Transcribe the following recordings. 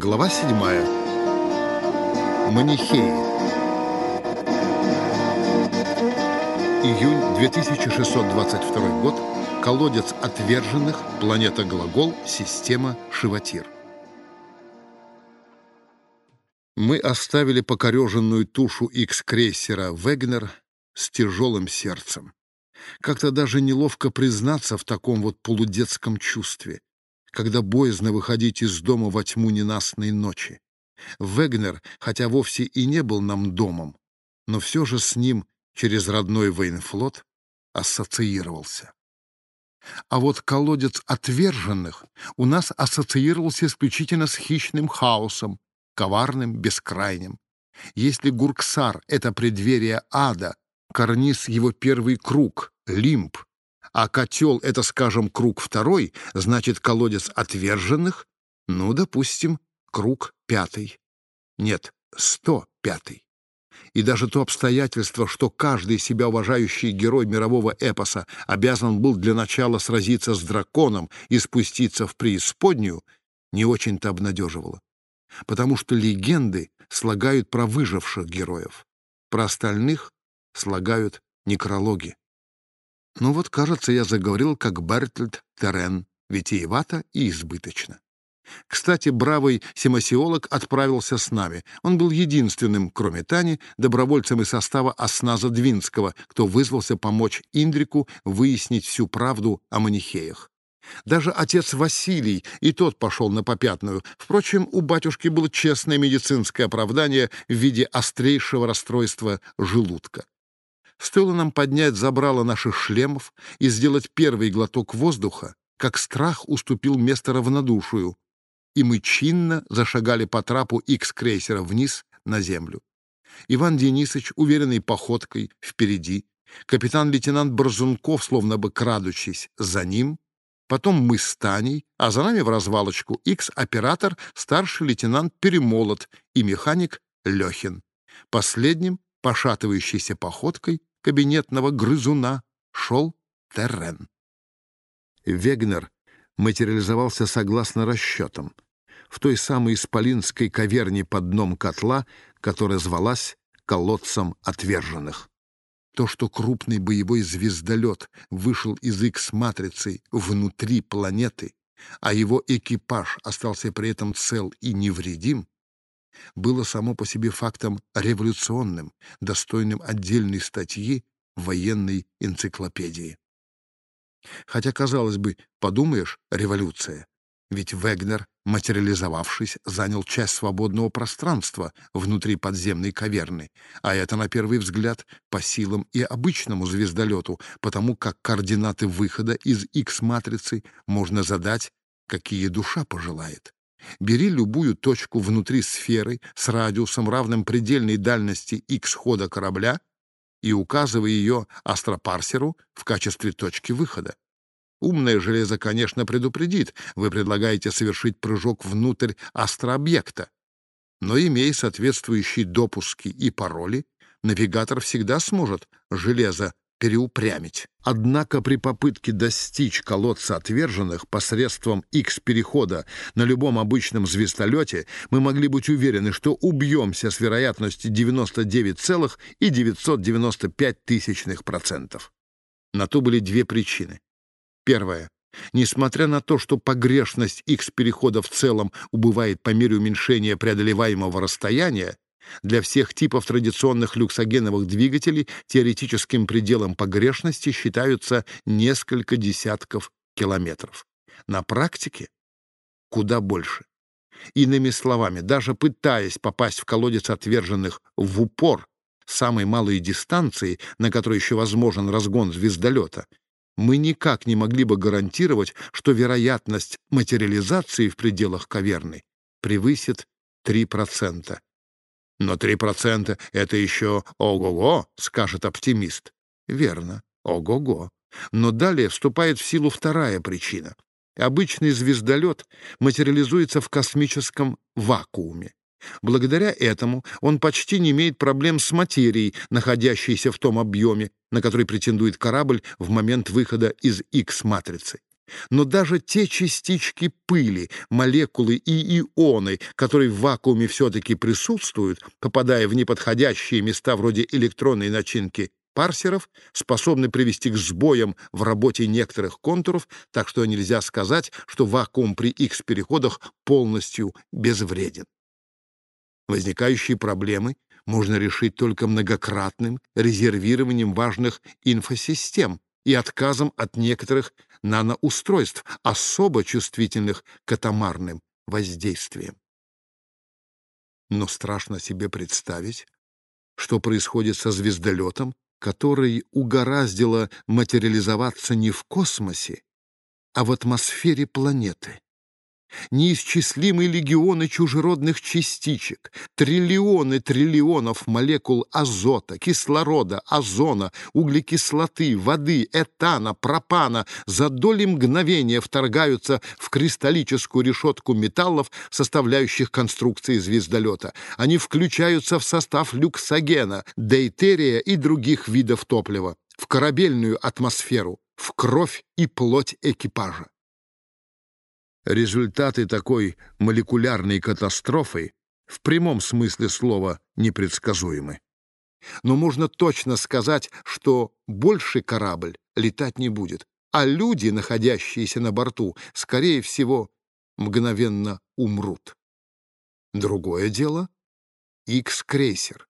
Глава 7. Манихеи. Июнь 2622 год. Колодец отверженных. Планета Глагол. Система Шиватир. Мы оставили покореженную тушу X-крейсера «Вегнер» с тяжелым сердцем. Как-то даже неловко признаться в таком вот полудетском чувстве когда боязно выходить из дома во тьму ненастной ночи. Вегнер, хотя вовсе и не был нам домом, но все же с ним через родной военфлот ассоциировался. А вот колодец отверженных у нас ассоциировался исключительно с хищным хаосом, коварным, бескрайним. Если Гурксар — это преддверие ада, карниз — его первый круг, лимб, а котел — это, скажем, круг второй, значит, колодец отверженных, ну, допустим, круг пятый. Нет, сто пятый. И даже то обстоятельство, что каждый себя уважающий герой мирового эпоса обязан был для начала сразиться с драконом и спуститься в преисподнюю, не очень-то обнадеживало. Потому что легенды слагают про выживших героев, про остальных слагают некрологи. Ну вот, кажется, я заговорил как Бертольд Терен, витиевато и избыточно. Кстати, бравый семасиолог отправился с нами. Он был единственным, кроме Тани, добровольцем из состава Осназа Двинского, кто вызвался помочь Индрику выяснить всю правду о манихеях. Даже отец Василий, и тот пошел на попятную. Впрочем, у батюшки было честное медицинское оправдание в виде острейшего расстройства желудка. Стоило нам поднять забрало наших шлемов и сделать первый глоток воздуха, как страх уступил место равнодушию, и мы чинно зашагали по трапу X-крейсера вниз на землю. Иван Денисович, уверенной походкой, впереди, капитан-лейтенант Борзунков, словно бы крадучись, за ним, потом мы с Таней, а за нами в развалочку X-оператор, старший лейтенант Перемолот и механик Лехин. Последним, пошатывающейся походкой, кабинетного грызуна шел Террен. Вегнер материализовался согласно расчетам, в той самой исполинской каверне под дном котла, которая звалась колодцем отверженных. То, что крупный боевой звездолет вышел из X-матрицы внутри планеты, а его экипаж остался при этом цел и невредим, было само по себе фактом революционным, достойным отдельной статьи в военной энциклопедии. Хотя, казалось бы, подумаешь, революция. Ведь Вегнер, материализовавшись, занял часть свободного пространства внутри подземной каверны, а это, на первый взгляд, по силам и обычному звездолету, потому как координаты выхода из X-матрицы можно задать, какие душа пожелает. Бери любую точку внутри сферы с радиусом, равным предельной дальности x хода корабля, и указывай ее астропарсеру в качестве точки выхода. Умное железо, конечно, предупредит, вы предлагаете совершить прыжок внутрь астрообъекта. Но, имея соответствующие допуски и пароли, навигатор всегда сможет железо переупрямить. Однако при попытке достичь колодца отверженных посредством X-перехода на любом обычном звездолете мы могли быть уверены, что убьемся с вероятностью 99,995%. На то были две причины. Первая. Несмотря на то, что погрешность X-перехода в целом убывает по мере уменьшения преодолеваемого расстояния, для всех типов традиционных люксогеновых двигателей теоретическим пределом погрешности считаются несколько десятков километров. На практике куда больше. Иными словами, даже пытаясь попасть в колодец отверженных в упор самой малой дистанции, на которой еще возможен разгон звездолета, мы никак не могли бы гарантировать, что вероятность материализации в пределах каверны превысит 3%. Но три процента — это еще ого-го, скажет оптимист. Верно, ого-го. Но далее вступает в силу вторая причина. Обычный звездолет материализуется в космическом вакууме. Благодаря этому он почти не имеет проблем с материей, находящейся в том объеме, на который претендует корабль в момент выхода из X-матрицы. Но даже те частички пыли, молекулы и ионы, которые в вакууме все-таки присутствуют, попадая в неподходящие места вроде электронной начинки парсеров, способны привести к сбоям в работе некоторых контуров, так что нельзя сказать, что вакуум при X-переходах полностью безвреден. Возникающие проблемы можно решить только многократным резервированием важных инфосистем и отказом от некоторых наноустройств, особо чувствительных к атомарным воздействиям. Но страшно себе представить, что происходит со звездолетом, который угораздило материализоваться не в космосе, а в атмосфере планеты неисчислимые легионы чужеродных частичек, триллионы триллионов молекул азота, кислорода, озона, углекислоты, воды, этана, пропана за доли мгновения вторгаются в кристаллическую решетку металлов, составляющих конструкции звездолета. Они включаются в состав люксогена, дейтерия и других видов топлива, в корабельную атмосферу, в кровь и плоть экипажа. Результаты такой молекулярной катастрофы в прямом смысле слова непредсказуемы. Но можно точно сказать, что больше корабль летать не будет, а люди, находящиеся на борту, скорее всего, мгновенно умрут. Другое дело — X-крейсер.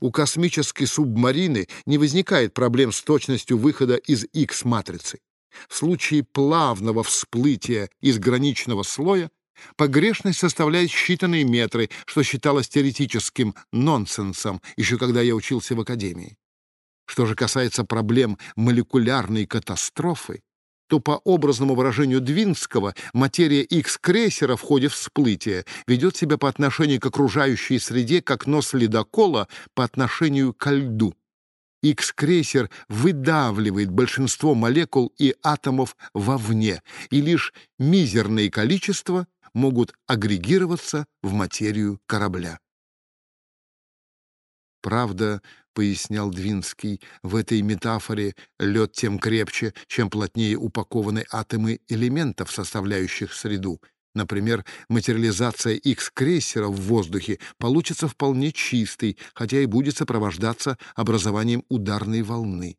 У космической субмарины не возникает проблем с точностью выхода из X-матрицы. В случае плавного всплытия из граничного слоя погрешность составляет считанные метры, что считалось теоретическим нонсенсом, еще когда я учился в академии. Что же касается проблем молекулярной катастрофы, то по образному выражению Двинского материя X-крейсера в ходе всплытия ведет себя по отношению к окружающей среде как нос ледокола по отношению ко льду. X-крейсер выдавливает большинство молекул и атомов вовне, и лишь мизерные количества могут агрегироваться в материю корабля. Правда, пояснял Двинский, в этой метафоре лед тем крепче, чем плотнее упакованы атомы элементов, составляющих среду, Например, материализация X-крейсера в воздухе получится вполне чистой, хотя и будет сопровождаться образованием ударной волны.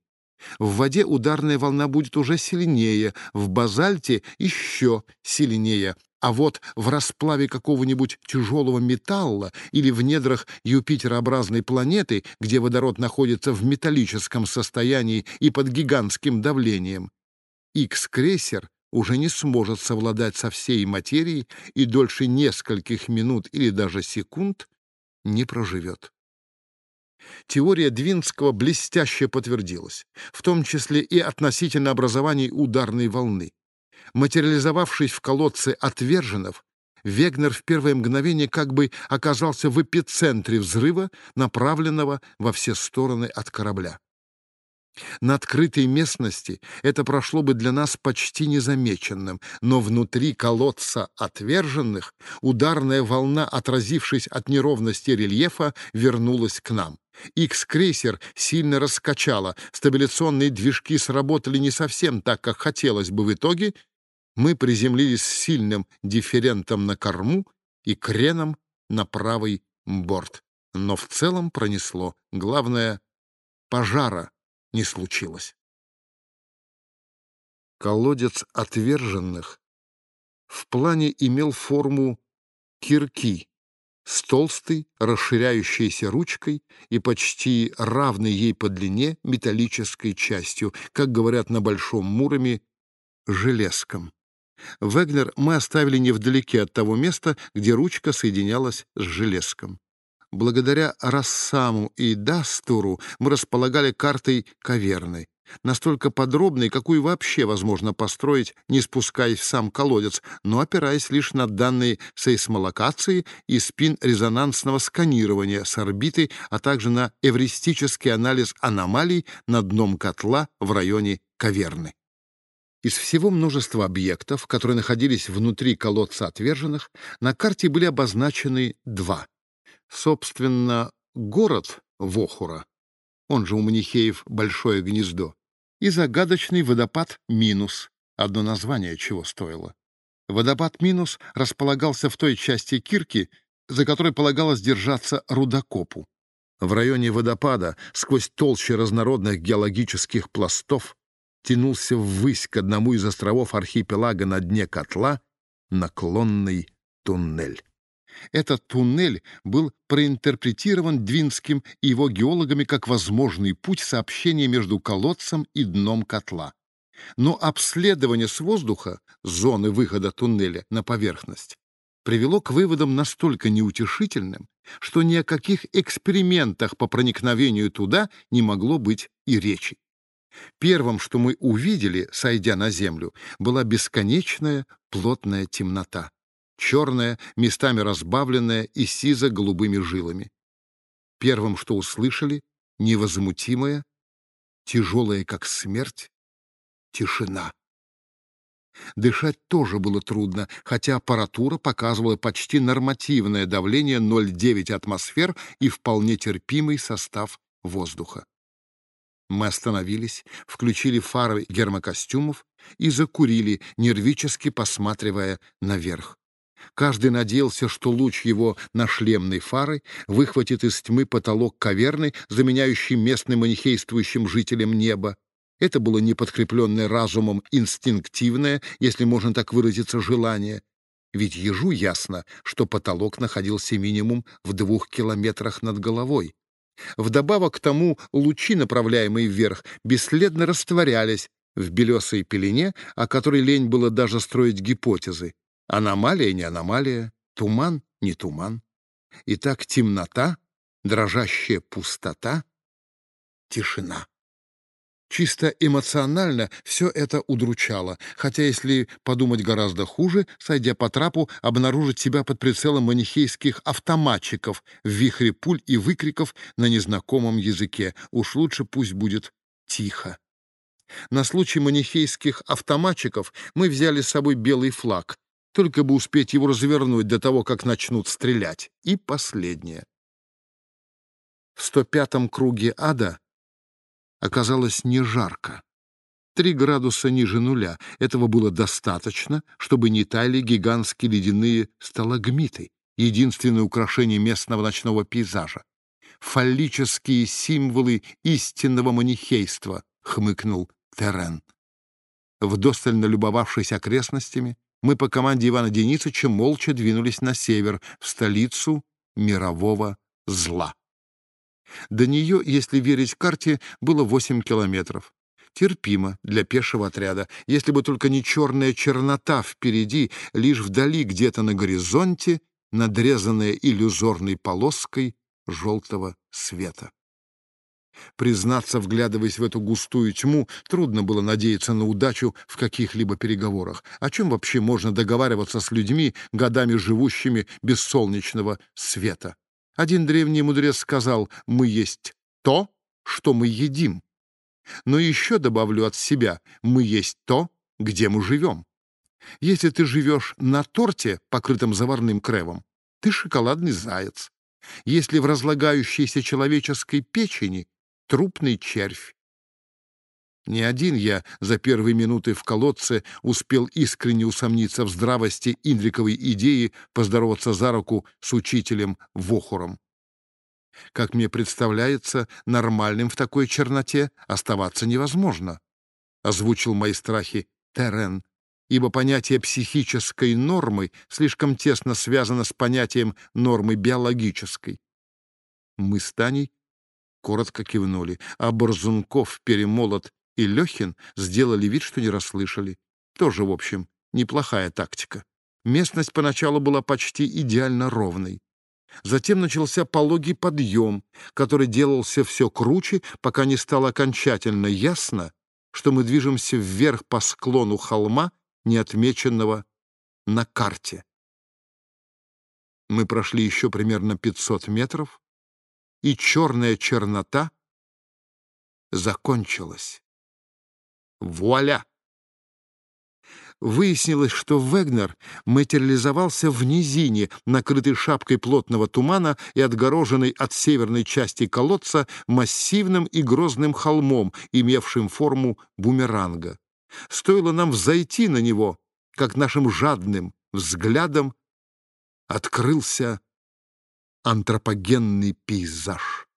В воде ударная волна будет уже сильнее, в базальте еще сильнее, а вот в расплаве какого-нибудь тяжелого металла или в недрах Юпитерообразной планеты, где водород находится в металлическом состоянии и под гигантским давлением, X-крейсер уже не сможет совладать со всей материей и дольше нескольких минут или даже секунд не проживет. Теория Двинского блестяще подтвердилась, в том числе и относительно образования ударной волны. Материализовавшись в колодце отверженов, Вегнер в первое мгновение как бы оказался в эпицентре взрыва, направленного во все стороны от корабля. На открытой местности это прошло бы для нас почти незамеченным, но внутри колодца отверженных ударная волна, отразившись от неровности рельефа, вернулась к нам. Икс-крейсер сильно раскачало, стабиляционные движки сработали не совсем так, как хотелось бы в итоге. Мы приземлились с сильным дифферентом на корму и креном на правый борт. Но в целом пронесло. Главное — пожара не случилось. Колодец отверженных в плане имел форму кирки с толстой, расширяющейся ручкой и почти равной ей по длине металлической частью, как говорят на Большом Муроме, железком. Вегнер мы оставили невдалеке от того места, где ручка соединялась с железком. Благодаря Рассаму и Дастуру мы располагали картой каверны, настолько подробной, какую вообще возможно построить, не спускаясь в сам колодец, но опираясь лишь на данные сейсмолокации и спин резонансного сканирования с орбиты, а также на эвристический анализ аномалий на дном котла в районе каверны. Из всего множества объектов, которые находились внутри колодца отверженных, на карте были обозначены два — Собственно, город Вохура, он же у Манихеев Большое Гнездо, и загадочный водопад Минус, Одно название чего стоило. Водопад Минус располагался в той части кирки, за которой полагалось держаться рудокопу. В районе водопада, сквозь толщи разнородных геологических пластов, тянулся ввысь к одному из островов архипелага на дне котла наклонный туннель. Этот туннель был проинтерпретирован Двинским и его геологами как возможный путь сообщения между колодцем и дном котла. Но обследование с воздуха зоны выхода туннеля на поверхность привело к выводам настолько неутешительным, что ни о каких экспериментах по проникновению туда не могло быть и речи. Первым, что мы увидели, сойдя на землю, была бесконечная плотная темнота, черная, местами разбавленная и сизо-голубыми жилами. Первым, что услышали, невозмутимая, тяжелая, как смерть, тишина. Дышать тоже было трудно, хотя аппаратура показывала почти нормативное давление 0,9 атмосфер и вполне терпимый состав воздуха. Мы остановились, включили фары гермокостюмов и закурили, нервически посматривая наверх. Каждый надеялся, что луч его на шлемной фары выхватит из тьмы потолок каверны, заменяющий местным манихействующим жителям неба. Это было неподкрепленное разумом инстинктивное, если можно так выразиться, желание. Ведь ежу ясно, что потолок находился минимум в двух километрах над головой. Вдобавок к тому лучи, направляемые вверх, бесследно растворялись в белесой пелене, о которой лень было даже строить гипотезы. Аномалия не аномалия, туман не туман. Итак, темнота, дрожащая пустота, тишина. Чисто эмоционально все это удручало, хотя, если подумать гораздо хуже, сойдя по трапу, обнаружить себя под прицелом манихейских автоматчиков в вихре пуль и выкриков на незнакомом языке. Уж лучше пусть будет тихо. На случай манихейских автоматчиков мы взяли с собой белый флаг, только бы успеть его развернуть до того, как начнут стрелять. И последнее. В 105-м круге ада оказалось не жарко. Три градуса ниже нуля. Этого было достаточно, чтобы не таяли гигантские ледяные сталагмиты, единственное украшение местного ночного пейзажа. «Фаллические символы истинного манихейства», — хмыкнул Терен. Вдосталь налюбовавшись окрестностями, мы по команде Ивана Денисовича молча двинулись на север, в столицу мирового зла. До нее, если верить карте, было 8 километров. Терпимо для пешего отряда, если бы только не черная чернота впереди, лишь вдали где-то на горизонте, надрезанная иллюзорной полоской желтого света. Признаться, вглядываясь в эту густую тьму, трудно было надеяться на удачу в каких-либо переговорах. О чем вообще можно договариваться с людьми, годами живущими без солнечного света? Один древний мудрец сказал, мы есть то, что мы едим. Но еще добавлю от себя, мы есть то, где мы живем. Если ты живешь на торте, покрытом заварным кревом, ты шоколадный заяц. Если в разлагающейся человеческой печени — трупный червь. Не один я за первые минуты в колодце успел искренне усомниться в здравости Индриковой идеи поздороваться за руку с учителем Вохуром. Как мне представляется, нормальным в такой черноте оставаться невозможно, — озвучил мои страхи Терен, ибо понятие психической нормы слишком тесно связано с понятием нормы биологической. Мы с Таней коротко кивнули, а Борзунков, Перемолот и Лехин сделали вид, что не расслышали. Тоже, в общем, неплохая тактика. Местность поначалу была почти идеально ровной. Затем начался пологий подъем, который делался все круче, пока не стало окончательно ясно, что мы движемся вверх по склону холма, не отмеченного на карте. Мы прошли еще примерно 500 метров, и черная чернота закончилась. Вуаля! Выяснилось, что Вегнер материализовался в низине, накрытой шапкой плотного тумана и отгороженной от северной части колодца массивным и грозным холмом, имевшим форму бумеранга. Стоило нам взойти на него, как нашим жадным взглядом открылся антропогенный пейзаж.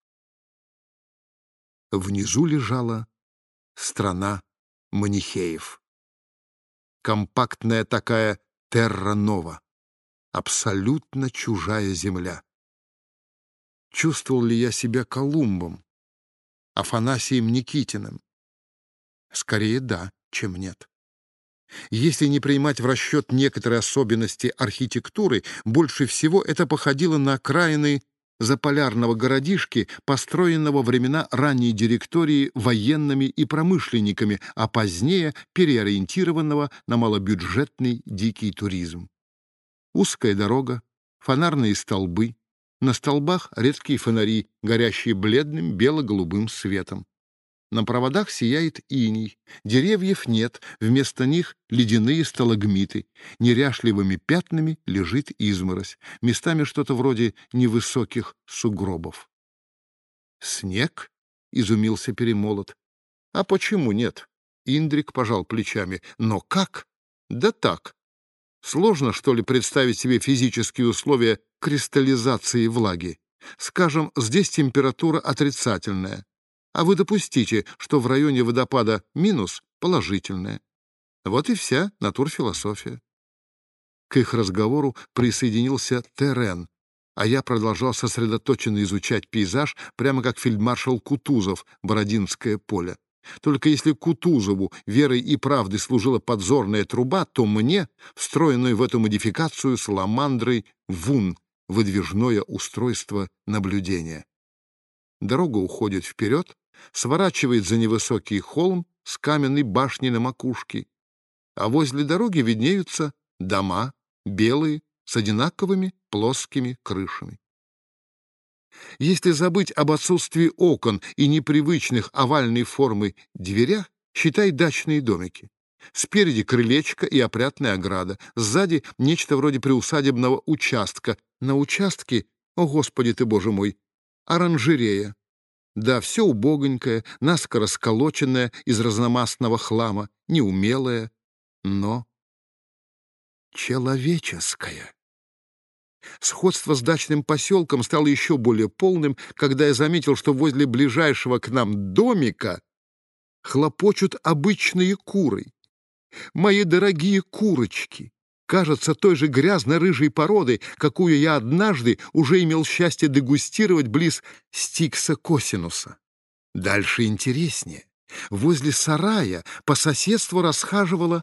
Внизу лежала страна манихеев. Компактная такая терра-нова, абсолютно чужая земля. Чувствовал ли я себя Колумбом, Афанасием Никитиным? Скорее да, чем нет. Если не принимать в расчет некоторые особенности архитектуры, больше всего это походило на окраины заполярного городишки, построенного времена ранней директории военными и промышленниками, а позднее переориентированного на малобюджетный дикий туризм. Узкая дорога, фонарные столбы, на столбах редкие фонари, горящие бледным бело-голубым светом. На проводах сияет иней, деревьев нет, вместо них ледяные сталагмиты, неряшливыми пятнами лежит изморозь, местами что-то вроде невысоких сугробов. «Снег?» — изумился Перемолот. «А почему нет?» — Индрик пожал плечами. «Но как?» «Да так. Сложно, что ли, представить себе физические условия кристаллизации влаги? Скажем, здесь температура отрицательная, а вы допустите, что в районе водопада минус положительное. Вот и вся натурфилософия. К их разговору присоединился Терен, а я продолжал сосредоточенно изучать пейзаж, прямо как фельдмаршал Кутузов «Бородинское поле». Только если Кутузову верой и правдой служила подзорная труба, то мне, встроенную в эту модификацию саламандрой ВУН, выдвижное устройство наблюдения. Дорога уходит вперед, сворачивает за невысокий холм с каменной башней на макушке, а возле дороги виднеются дома, белые, с одинаковыми плоскими крышами. Если забыть об отсутствии окон и непривычных овальной формы дверях, считай дачные домики. Спереди крылечко и опрятная ограда, сзади нечто вроде приусадебного участка. На участке, о господи ты, боже мой, оранжерея. Да, все убогонькое, наскоро сколоченное из разномастного хлама, неумелое, но человеческое. Сходство с дачным поселком стало еще более полным, когда я заметил, что возле ближайшего к нам домика хлопочут обычные куры. Мои дорогие курочки, кажется, той же грязно-рыжей породы, какую я однажды уже имел счастье дегустировать близ Стикса Косинуса. Дальше интереснее. Возле сарая по соседству расхаживала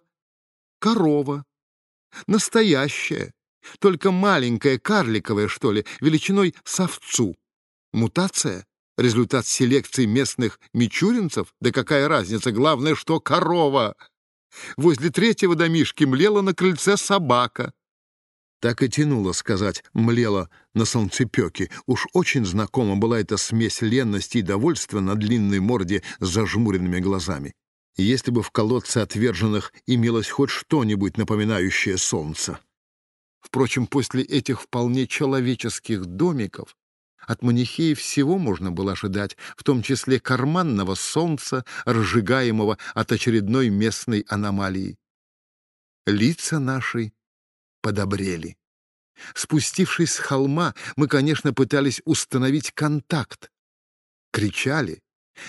корова. Настоящая, только маленькая, карликовая, что ли, величиной с овцу. Мутация? Результат селекции местных мичуринцев? Да какая разница, главное, что корова! Возле третьего домишки млела на крыльце собака. Так и тянуло сказать «млела на солнцепёке». Уж очень знакома была эта смесь ленности и довольства на длинной морде с зажмуренными глазами. Если бы в колодце отверженных имелось хоть что-нибудь напоминающее солнце. Впрочем, после этих вполне человеческих домиков от манихеев всего можно было ожидать, в том числе карманного солнца, разжигаемого от очередной местной аномалии. Лица наши подобрели. Спустившись с холма, мы, конечно, пытались установить контакт. Кричали,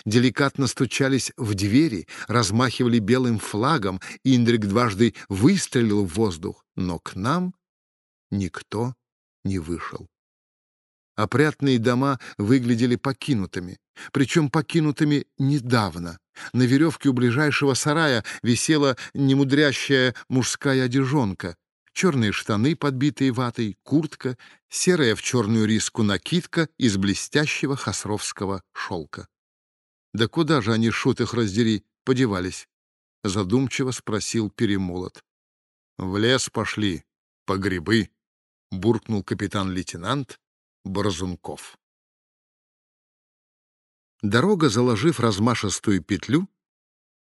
деликатно стучались в двери, размахивали белым флагом, Индрик дважды выстрелил в воздух, но к нам никто не вышел. Опрятные дома выглядели покинутыми, причем покинутыми недавно. На веревке у ближайшего сарая висела немудрящая мужская одежонка, черные штаны, подбитые ватой, куртка, серая в черную риску накидка из блестящего хасровского шелка. «Да куда же они, шут их раздери, подевались?» — задумчиво спросил Перемолот. «В лес пошли, по грибы», — буркнул капитан-лейтенант Борзунков. Дорога, заложив размашистую петлю,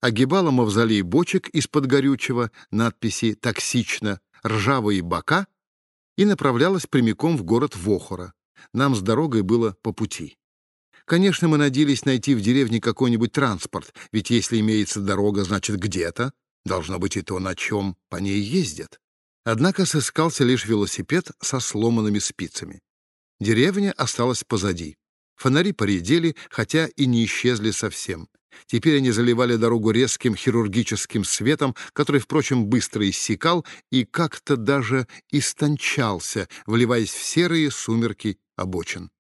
огибала мавзолей бочек из-под горючего, надписи «Токсично», «Ржавые бока» и направлялась прямиком в город Вохора. Нам с дорогой было по пути. Конечно, мы надеялись найти в деревне какой-нибудь транспорт, ведь если имеется дорога, значит где-то Должно быть и то, на чем по ней ездят. Однако сыскался лишь велосипед со сломанными спицами. Деревня осталась позади. Фонари поредели, хотя и не исчезли совсем. Теперь они заливали дорогу резким хирургическим светом, который, впрочем, быстро иссякал и как-то даже истончался, вливаясь в серые сумерки обочин.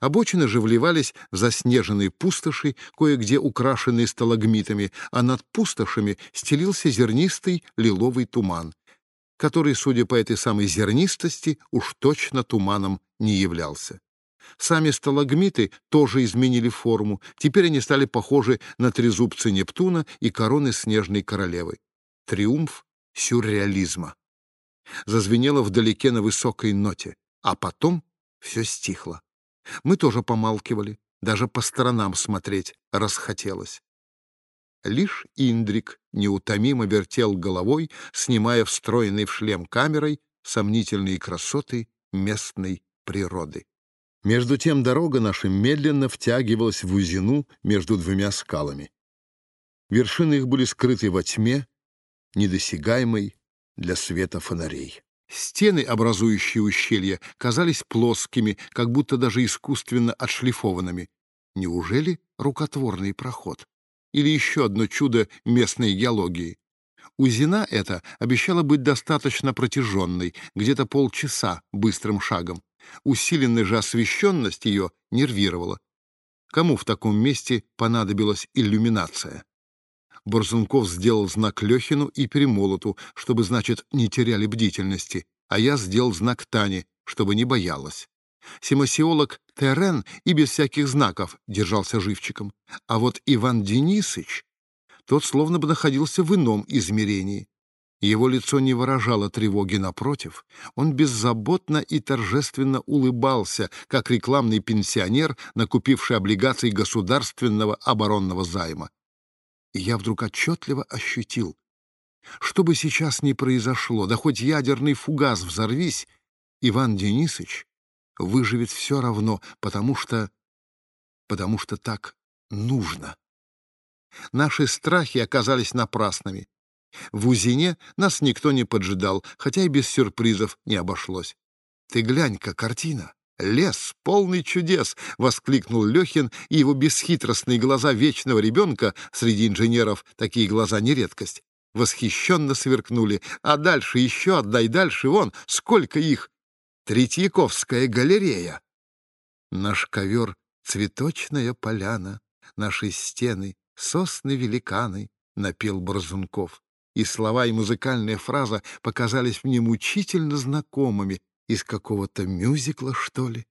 Обочины же вливались в заснеженные пустоши, кое-где украшенные сталагмитами, а над пустошами стелился зернистый лиловый туман, который, судя по этой самой зернистости, уж точно туманом не являлся. Сами сталагмиты тоже изменили форму. Теперь они стали похожи на трезубцы Нептуна и короны снежной королевы. Триумф сюрреализма. Зазвенело вдалеке на высокой ноте, а потом все стихло. Мы тоже помалкивали, даже по сторонам смотреть расхотелось. Лишь Индрик неутомимо вертел головой, снимая встроенный в шлем камерой сомнительные красоты местной природы. Между тем дорога наша медленно втягивалась в узину между двумя скалами. Вершины их были скрыты во тьме, недосягаемой для света фонарей. Стены, образующие ущелье, казались плоскими, как будто даже искусственно отшлифованными. Неужели рукотворный проход? Или еще одно чудо местной геологии? Узина эта обещала быть достаточно протяженной, где-то полчаса быстрым шагом. Усиленная же освещенность ее нервировала. Кому в таком месте понадобилась иллюминация? Борзунков сделал знак Лехину и Перемолоту, чтобы, значит, не теряли бдительности, а я сделал знак Тане, чтобы не боялась. Семасиолог Терен и без всяких знаков держался живчиком, а вот Иван Денисыч, тот словно бы находился в ином измерении. Его лицо не выражало тревоги, напротив, он беззаботно и торжественно улыбался, как рекламный пенсионер, накупивший облигации государственного оборонного займа. И я вдруг отчетливо ощутил, что бы сейчас ни произошло, да хоть ядерный фугас взорвись, Иван Денисович выживет все равно, потому что... потому что так нужно. Наши страхи оказались напрасными. В Узине нас никто не поджидал, хотя и без сюрпризов не обошлось. Ты глянь-ка, картина! «Лес, полный чудес!» — воскликнул Лехин, и его бесхитростные глаза вечного ребенка, среди инженеров такие глаза не редкость, восхищенно сверкнули. «А дальше еще отдай дальше, вон, сколько их! Третьяковская галерея!» Наш ковер — цветочная поляна, наши стены — сосны-великаны, — напел Борзунков. И слова, и музыкальная фраза показались мне мучительно знакомыми, из какого-то мюзикла, что ли?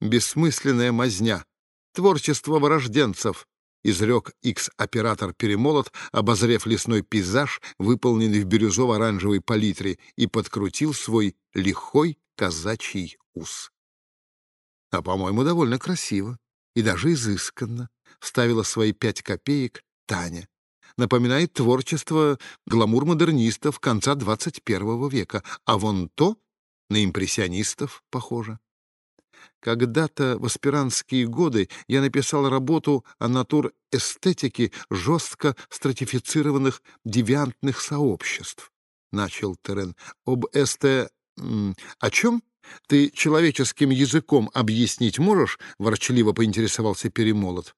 Бессмысленная мазня. Творчество вырожденцев, изрек X-оператор Перемолот, обозрев лесной пейзаж, выполненный в бирюзово-оранжевой палитре, и подкрутил свой лихой казачий ус. А, по-моему, довольно красиво и даже изысканно, вставила свои пять копеек Таня. Напоминает творчество гламур-модернистов конца 21 века, а вон то на импрессионистов похоже. Когда-то в аспирантские годы я написал работу о натур-эстетике жестко стратифицированных девиантных сообществ. Начал Терен. Об эсте... О чем? Ты человеческим языком объяснить можешь? Ворчливо поинтересовался Перемолот.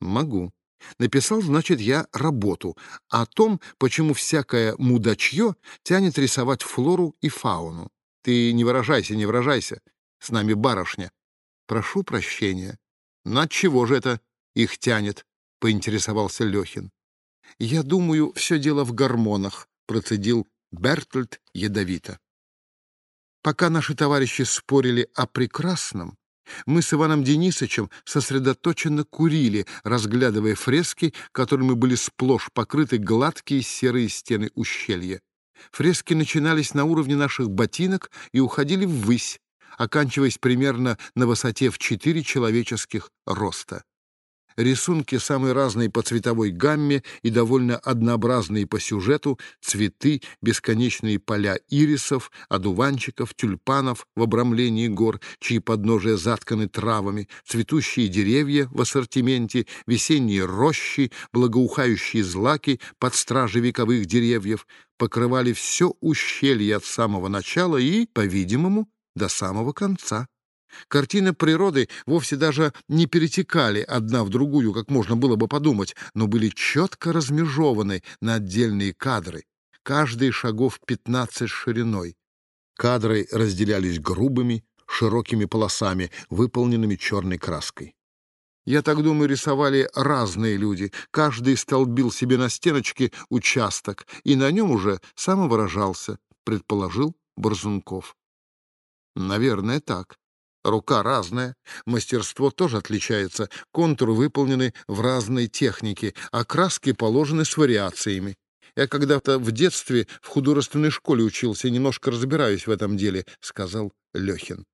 Могу. Написал, значит, я работу о том, почему всякое мудачье тянет рисовать флору и фауну. Ты не выражайся, не выражайся. С нами барышня. Прошу прощения. На чего же это их тянет? Поинтересовался Лехин. Я думаю, все дело в гормонах, процедил Бертольд ядовито. Пока наши товарищи спорили о прекрасном, мы с Иваном Денисовичем сосредоточенно курили, разглядывая фрески, которыми были сплошь покрыты гладкие серые стены ущелья. Фрески начинались на уровне наших ботинок и уходили ввысь, оканчиваясь примерно на высоте в четыре человеческих роста. Рисунки самые разные по цветовой гамме и довольно однообразные по сюжету, цветы, бесконечные поля ирисов, одуванчиков, тюльпанов в обрамлении гор, чьи подножия затканы травами, цветущие деревья в ассортименте, весенние рощи, благоухающие злаки под стражи вековых деревьев покрывали все ущелье от самого начала и, по-видимому, до самого конца. Картины природы вовсе даже не перетекали одна в другую, как можно было бы подумать, но были четко размежованы на отдельные кадры, каждый шагов 15 шириной. Кадры разделялись грубыми, широкими полосами, выполненными черной краской. Я так думаю, рисовали разные люди. Каждый столбил себе на стеночке участок, и на нем уже самовыражался, предположил Борзунков. Наверное, так. Рука разная, мастерство тоже отличается, контуры выполнены в разной технике, а краски положены с вариациями. Я когда-то в детстве в художественной школе учился, немножко разбираюсь в этом деле, — сказал Лехин.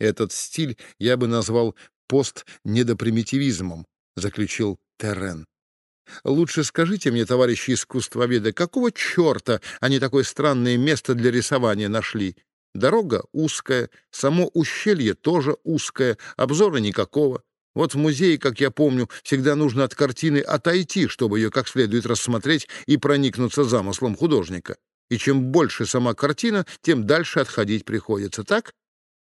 Этот стиль я бы назвал постнедопримитивизмом, — заключил Террен. Лучше скажите мне, товарищи искусствоведы, какого черта они такое странное место для рисования нашли? Дорога узкая, само ущелье тоже узкое, обзора никакого. Вот в музее, как я помню, всегда нужно от картины отойти, чтобы ее как следует рассмотреть и проникнуться замыслом художника. И чем больше сама картина, тем дальше отходить приходится, так?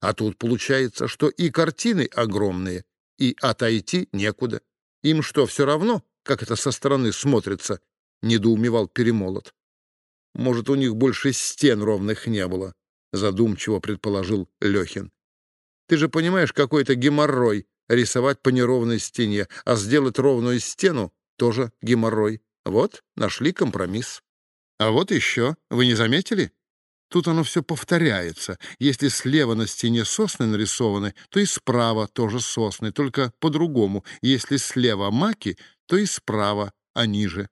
А тут получается, что и картины огромные, и отойти некуда. Им что, все равно, как это со стороны смотрится? Недоумевал Перемолот. Может, у них больше стен ровных не было задумчиво предположил Лехин. Ты же понимаешь, какой это геморрой рисовать по неровной стене, а сделать ровную стену тоже геморрой. Вот, нашли компромисс. А вот еще, вы не заметили? Тут оно все повторяется. Если слева на стене сосны нарисованы, то и справа тоже сосны, только по-другому. Если слева маки, то и справа они же.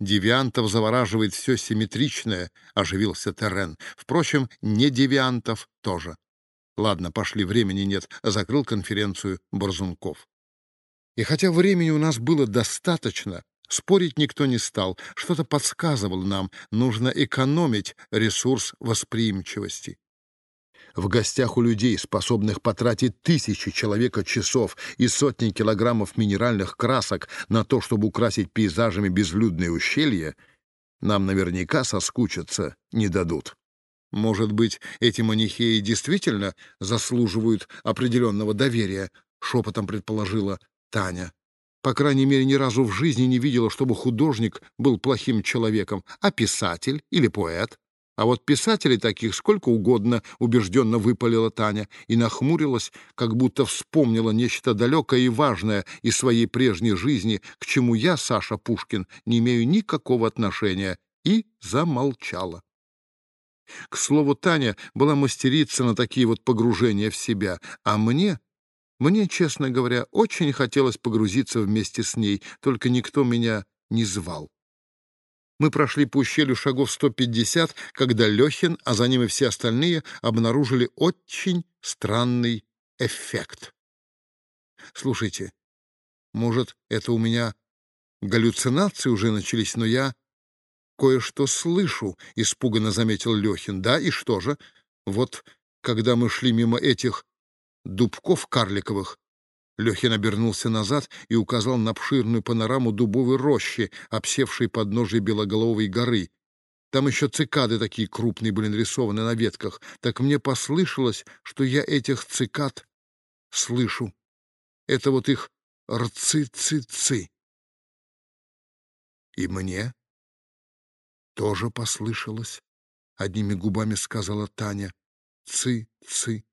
Девиантов завораживает все симметричное, — оживился Террен. Впрочем, не Девиантов тоже. Ладно, пошли, времени нет, — закрыл конференцию Борзунков. И хотя времени у нас было достаточно, спорить никто не стал, что-то подсказывало нам, нужно экономить ресурс восприимчивости в гостях у людей, способных потратить тысячи человека часов и сотни килограммов минеральных красок на то, чтобы украсить пейзажами безлюдные ущелья, нам наверняка соскучиться не дадут. Может быть, эти манихеи действительно заслуживают определенного доверия, шепотом предположила Таня. По крайней мере, ни разу в жизни не видела, чтобы художник был плохим человеком, а писатель или поэт. А вот писателей таких сколько угодно, убежденно выпалила Таня и нахмурилась, как будто вспомнила нечто далекое и важное из своей прежней жизни, к чему я, Саша Пушкин, не имею никакого отношения, и замолчала. К слову, Таня была мастерица на такие вот погружения в себя, а мне, мне, честно говоря, очень хотелось погрузиться вместе с ней, только никто меня не звал. Мы прошли по ущелью шагов 150, когда Лехин, а за ним и все остальные, обнаружили очень странный эффект. Слушайте, может, это у меня галлюцинации уже начались, но я кое-что слышу, — испуганно заметил Лехин. Да, и что же? Вот, когда мы шли мимо этих дубков карликовых, Лехин обернулся назад и указал на обширную панораму дубовой рощи, обсевшей подножие Белоголовой горы. Там еще цикады такие крупные были нарисованы на ветках. Так мне послышалось, что я этих цикад слышу. Это вот их рцы-цы-цы. И мне тоже послышалось, — одними губами сказала Таня. Цы-цы.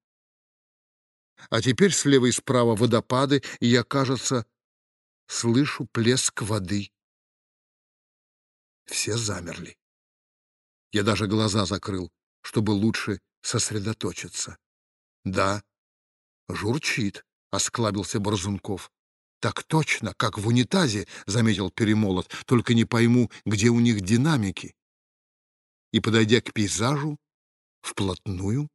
А теперь слева и справа водопады, и я, кажется, слышу плеск воды. Все замерли. Я даже глаза закрыл, чтобы лучше сосредоточиться. Да, журчит, — осклабился Борзунков. «Так точно, как в унитазе», — заметил Перемолот, «только не пойму, где у них динамики». И, подойдя к пейзажу, вплотную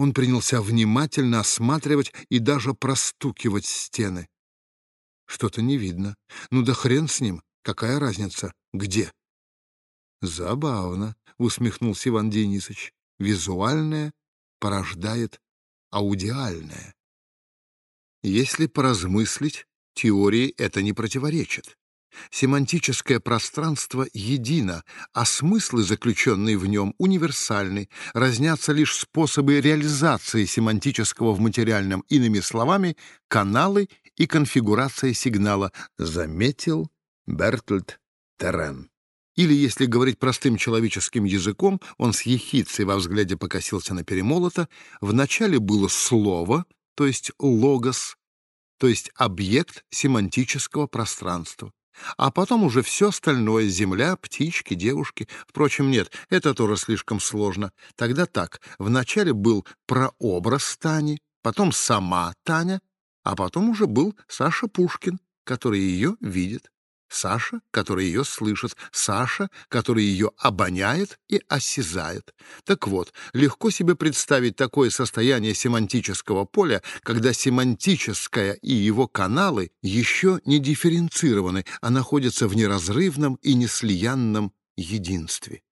Он принялся внимательно осматривать и даже простукивать стены. Что-то не видно. Ну да хрен с ним. Какая разница? Где? Забавно, усмехнулся Иван Денисович. Визуальное порождает аудиальное. Если поразмыслить, теории это не противоречит. Семантическое пространство едино, а смыслы, заключенные в нем, универсальны. Разнятся лишь способы реализации семантического в материальном, иными словами, каналы и конфигурация сигнала, заметил Бертольд Террен. Или, если говорить простым человеческим языком, он с ехицей во взгляде покосился на перемолота, вначале было слово, то есть логос, то есть объект семантического пространства. А потом уже все остальное — земля, птички, девушки. Впрочем, нет, это тоже слишком сложно. Тогда так, вначале был прообраз Тани, потом сама Таня, а потом уже был Саша Пушкин, который ее видит. Саша, который ее слышит, Саша, который ее обоняет и осязает. Так вот, легко себе представить такое состояние семантического поля, когда семантическое и его каналы еще не дифференцированы, а находятся в неразрывном и неслиянном единстве.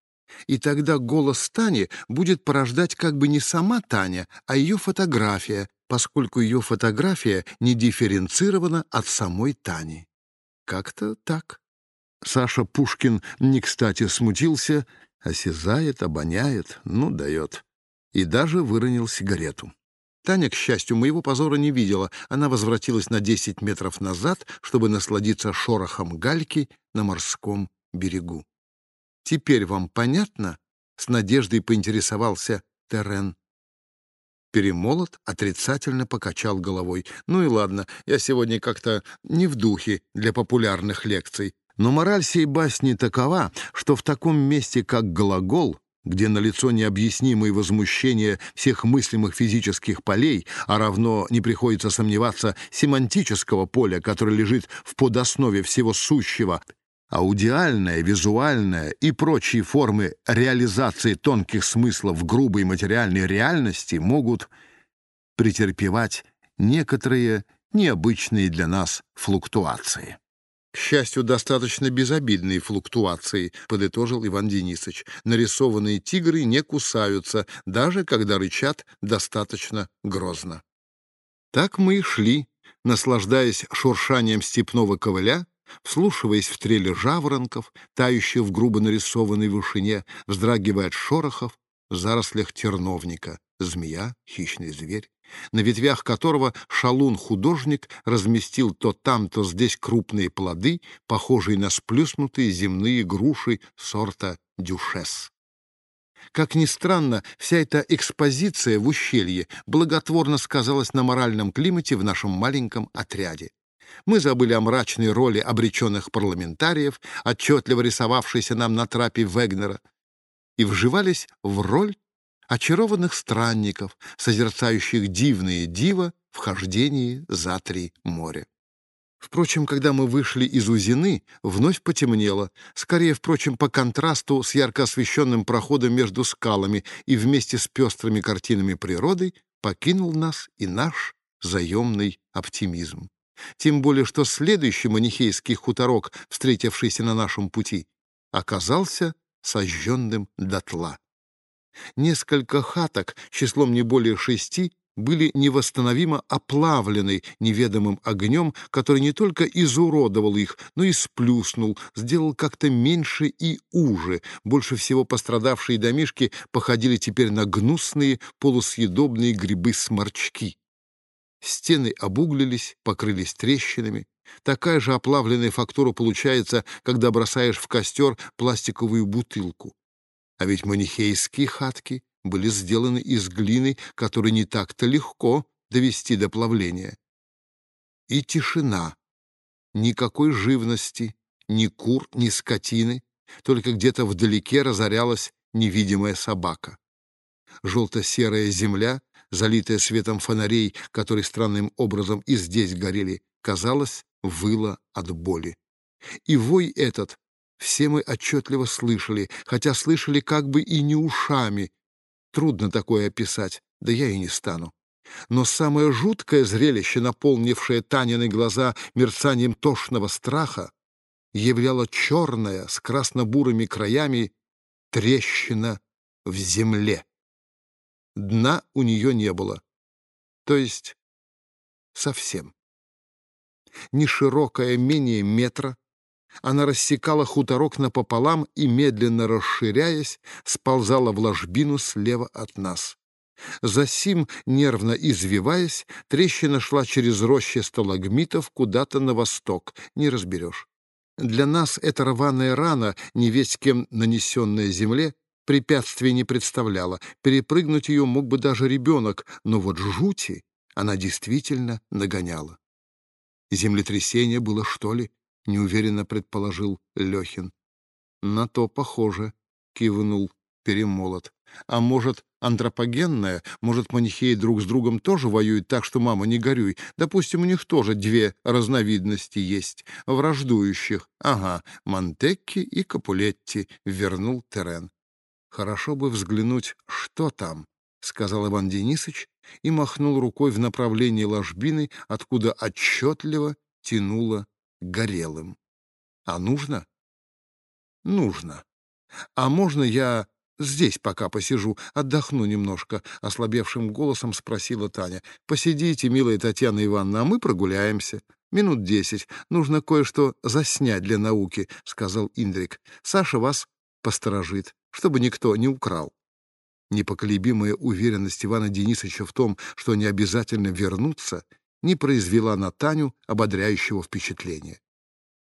И тогда голос Тани будет порождать как бы не сама Таня, а ее фотография, поскольку ее фотография не дифференцирована от самой Тани. Как-то так. Саша Пушкин не кстати смутился, осязает, обоняет, ну, дает. И даже выронил сигарету. Таня, к счастью, моего позора не видела. Она возвратилась на десять метров назад, чтобы насладиться шорохом гальки на морском берегу. «Теперь вам понятно?» — с надеждой поинтересовался Терен. Перемолот отрицательно покачал головой. «Ну и ладно, я сегодня как-то не в духе для популярных лекций. Но мораль сей басни такова, что в таком месте, как глагол, где налицо необъяснимое возмущение всех мыслимых физических полей, а равно не приходится сомневаться семантического поля, которое лежит в подоснове всего сущего, Аудиальная, визуальная и прочие формы реализации тонких смыслов в грубой материальной реальности могут претерпевать некоторые необычные для нас флуктуации. К счастью, достаточно безобидные флуктуации, подытожил Иван Денисович. Нарисованные тигры не кусаются, даже когда рычат достаточно грозно. Так мы и шли, наслаждаясь шуршанием степного ковыля вслушиваясь в трели жаворонков, тающих в грубо нарисованной вышине, вздрагивая от шорохов в зарослях терновника, змея, хищный зверь, на ветвях которого шалун-художник разместил то там, то здесь крупные плоды, похожие на сплюснутые земные груши сорта дюшес. Как ни странно, вся эта экспозиция в ущелье благотворно сказалась на моральном климате в нашем маленьком отряде. Мы забыли о мрачной роли обреченных парламентариев, отчетливо рисовавшейся нам на трапе Вегнера, и вживались в роль очарованных странников, созерцающих дивные дива в хождении за три моря. Впрочем, когда мы вышли из Узины, вновь потемнело, скорее, впрочем, по контрасту с ярко освещенным проходом между скалами и вместе с пестрыми картинами природы покинул нас и наш заемный оптимизм. Тем более, что следующий манихейский хуторок, встретившийся на нашем пути, оказался сожженным дотла. Несколько хаток, числом не более шести, были невосстановимо оплавлены неведомым огнем, который не только изуродовал их, но и сплюснул, сделал как-то меньше и уже. Больше всего пострадавшие домишки походили теперь на гнусные полусъедобные грибы-сморчки. Стены обуглились, покрылись трещинами. Такая же оплавленная фактура получается, когда бросаешь в костер пластиковую бутылку. А ведь манихейские хатки были сделаны из глины, которую не так-то легко довести до плавления. И тишина. Никакой живности, ни кур, ни скотины, только где-то вдалеке разорялась невидимая собака. Желто-серая земля залитая светом фонарей, которые странным образом и здесь горели, казалось, выла от боли. И вой этот все мы отчетливо слышали, хотя слышали как бы и не ушами. Трудно такое описать. Да я и не стану. Но самое жуткое зрелище, наполнившее Танины глаза мерцанием тошного страха, являло черная с красно-бурыми краями трещина в земле. Дна у нее не было, то есть совсем. Не широкая, менее метра, она рассекала хуторок напополам и, медленно расширяясь, сползала в ложбину слева от нас. Засим, нервно извиваясь, трещина шла через рощи сталагмитов куда-то на восток, не разберешь. Для нас эта рваная рана, не весь кем нанесенная земле, препятствия не представляла. Перепрыгнуть ее мог бы даже ребенок, но вот жути она действительно нагоняла. Землетрясение было, что ли? — неуверенно предположил Лехин. «На то похоже», — кивнул Перемолот. «А может, антропогенная? Может, манихеи друг с другом тоже воюют так, что, мама, не горюй? Допустим, у них тоже две разновидности есть, враждующих. Ага, Монтекки и Капулетти», — вернул Терен. «Хорошо бы взглянуть, что там», — сказал Иван Денисович и махнул рукой в направлении ложбины, откуда отчетливо тянуло горелым. А нужно? Нужно. А можно я здесь пока посижу, отдохну немножко? Ослабевшим голосом спросила Таня. Посидите, милая Татьяна Ивановна, а мы прогуляемся. Минут десять. Нужно кое-что заснять для науки, сказал Индрик. Саша вас посторожит, чтобы никто не украл. Непоколебимая уверенность Ивана Денисовича в том, что они обязательно вернутся, не произвела на Таню ободряющего впечатления.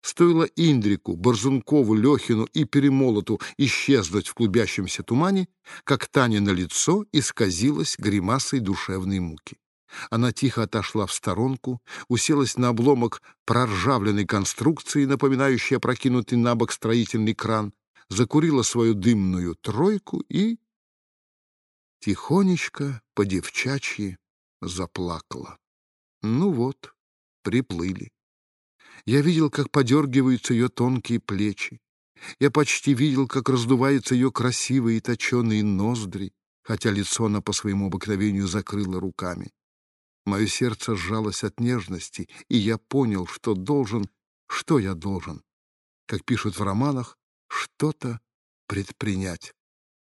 Стоило Индрику, Борзункову, Лехину и Перемолоту исчезнуть в клубящемся тумане, как Таня на лицо исказилась гримасой душевной муки. Она тихо отошла в сторонку, уселась на обломок проржавленной конструкции, напоминающей опрокинутый на бок строительный кран, закурила свою дымную тройку и тихонечко по-девчачьи заплакала. Ну вот, приплыли. Я видел, как подергиваются ее тонкие плечи. Я почти видел, как раздуваются ее красивые точеные ноздри, хотя лицо она по своему обыкновению закрыла руками. Мое сердце сжалось от нежности, и я понял, что должен, что я должен, как пишут в романах, что-то предпринять.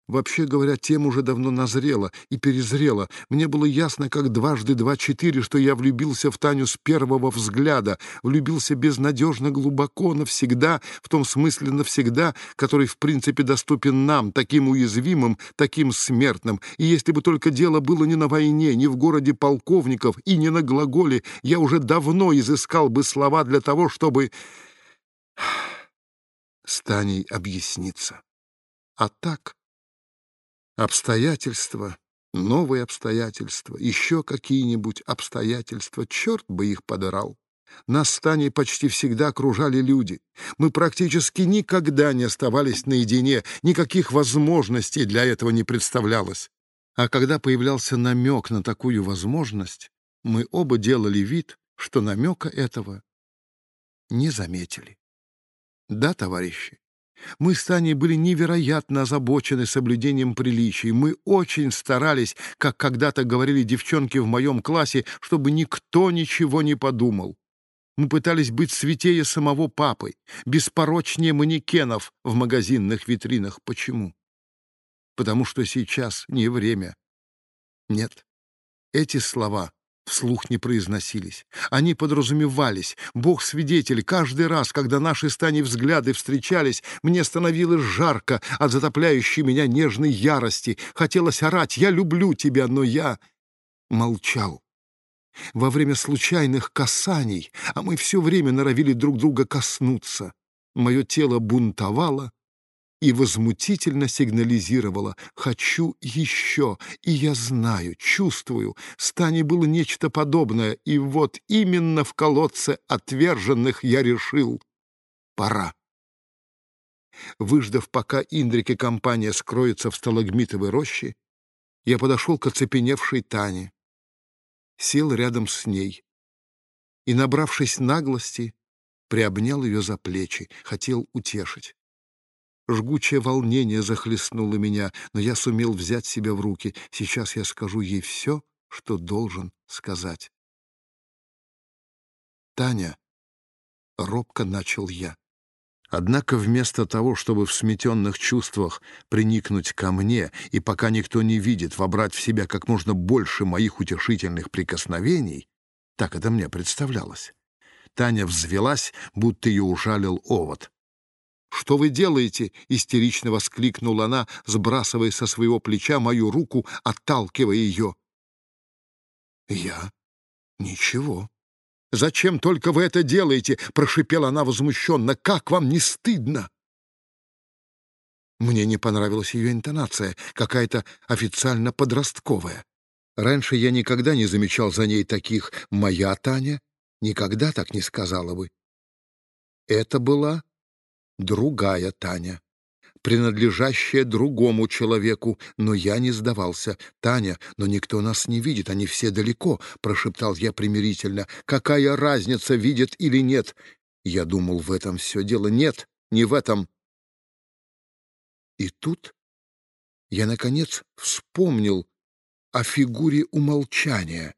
Вообще говоря, тема уже давно назрела и перезрела. Мне было ясно, как дважды два-четыре, что я влюбился в Таню с первого взгляда, влюбился безнадежно глубоко, навсегда, в том смысле навсегда, который в принципе доступен нам, таким уязвимым, таким смертным. И если бы только дело было не на войне, не в городе полковников и не на глаголе, я уже давно изыскал бы слова для того, чтобы с Таней объясниться. А так... Обстоятельства, новые обстоятельства, еще какие-нибудь обстоятельства, черт бы их подрал. Нас с Таней почти всегда окружали люди. Мы практически никогда не оставались наедине, никаких возможностей для этого не представлялось. А когда появлялся намек на такую возможность, мы оба делали вид, что намека этого не заметили. Да, товарищи? Мы с Таней были невероятно озабочены соблюдением приличий. Мы очень старались, как когда-то говорили девчонки в моем классе, чтобы никто ничего не подумал. Мы пытались быть святее самого папы, беспорочнее манекенов в магазинных витринах. Почему? Потому что сейчас не время. Нет, эти слова вслух не произносились. Они подразумевались. Бог свидетель, каждый раз, когда наши стани взгляды встречались, мне становилось жарко от затопляющей меня нежной ярости. Хотелось орать «Я люблю тебя», но я молчал. Во время случайных касаний, а мы все время норовили друг друга коснуться, мое тело бунтовало, и возмутительно сигнализировала «хочу еще», и я знаю, чувствую, с Таней было нечто подобное, и вот именно в колодце отверженных я решил «пора». Выждав, пока Индрик и компания скроются в сталагмитовой роще, я подошел к оцепеневшей Тане, сел рядом с ней и, набравшись наглости, приобнял ее за плечи, хотел утешить. Жгучее волнение захлестнуло меня, но я сумел взять себя в руки. Сейчас я скажу ей все, что должен сказать. «Таня», — робко начал я. Однако вместо того, чтобы в сметенных чувствах приникнуть ко мне и, пока никто не видит, вобрать в себя как можно больше моих утешительных прикосновений, так это мне представлялось. Таня взвелась, будто ее ужалил овод. «Что вы делаете?» — истерично воскликнула она, сбрасывая со своего плеча мою руку, отталкивая ее. «Я? Ничего». «Зачем только вы это делаете?» — прошипела она возмущенно. «Как вам не стыдно?» Мне не понравилась ее интонация, какая-то официально подростковая. Раньше я никогда не замечал за ней таких «моя Таня», никогда так не сказала бы. Это была другая Таня, принадлежащая другому человеку, но я не сдавался. «Таня, но никто нас не видит, они все далеко», — прошептал я примирительно. «Какая разница, видят или нет?» Я думал, в этом все дело. Нет, не в этом. И тут я, наконец, вспомнил о фигуре умолчания,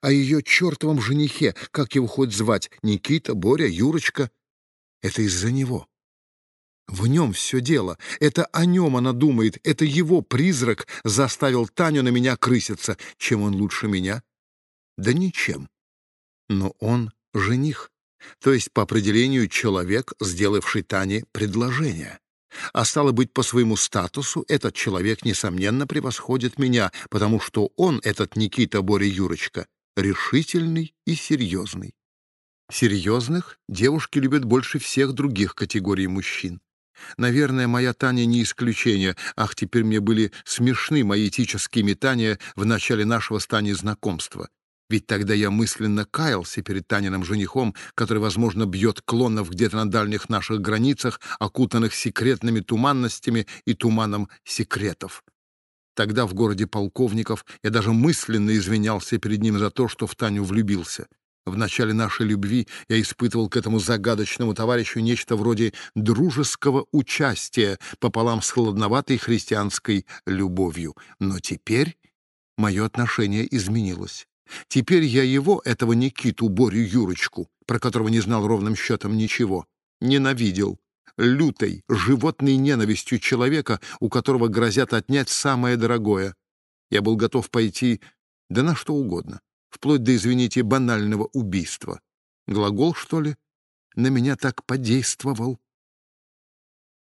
о ее чертовом женихе, как его хоть звать, Никита, Боря, Юрочка — это из-за него. В нем все дело. Это о нем она думает. Это его призрак заставил Таню на меня крыситься. Чем он лучше меня? Да ничем. Но он жених. То есть, по определению, человек, сделавший Тане предложение. А стало быть, по своему статусу этот человек, несомненно, превосходит меня, потому что он, этот Никита Боря Юрочка, решительный и серьезный. Серьезных девушки любят больше всех других категорий мужчин. Наверное, моя Таня не исключение. Ах, теперь мне были смешны мои этические метания в начале нашего с Таней знакомства. Ведь тогда я мысленно каялся перед Таниным женихом, который, возможно, бьет клонов где-то на дальних наших границах, окутанных секретными туманностями и туманом секретов. Тогда в городе полковников я даже мысленно извинялся перед ним за то, что в Таню влюбился. В начале нашей любви я испытывал к этому загадочному товарищу нечто вроде дружеского участия пополам с холодноватой христианской любовью. Но теперь мое отношение изменилось. Теперь я его, этого Никиту, Борю Юрочку, про которого не знал ровным счетом ничего, ненавидел лютой, животной ненавистью человека, у которого грозят отнять самое дорогое. Я был готов пойти да на что угодно вплоть до, извините, банального убийства. Глагол, что ли, на меня так подействовал.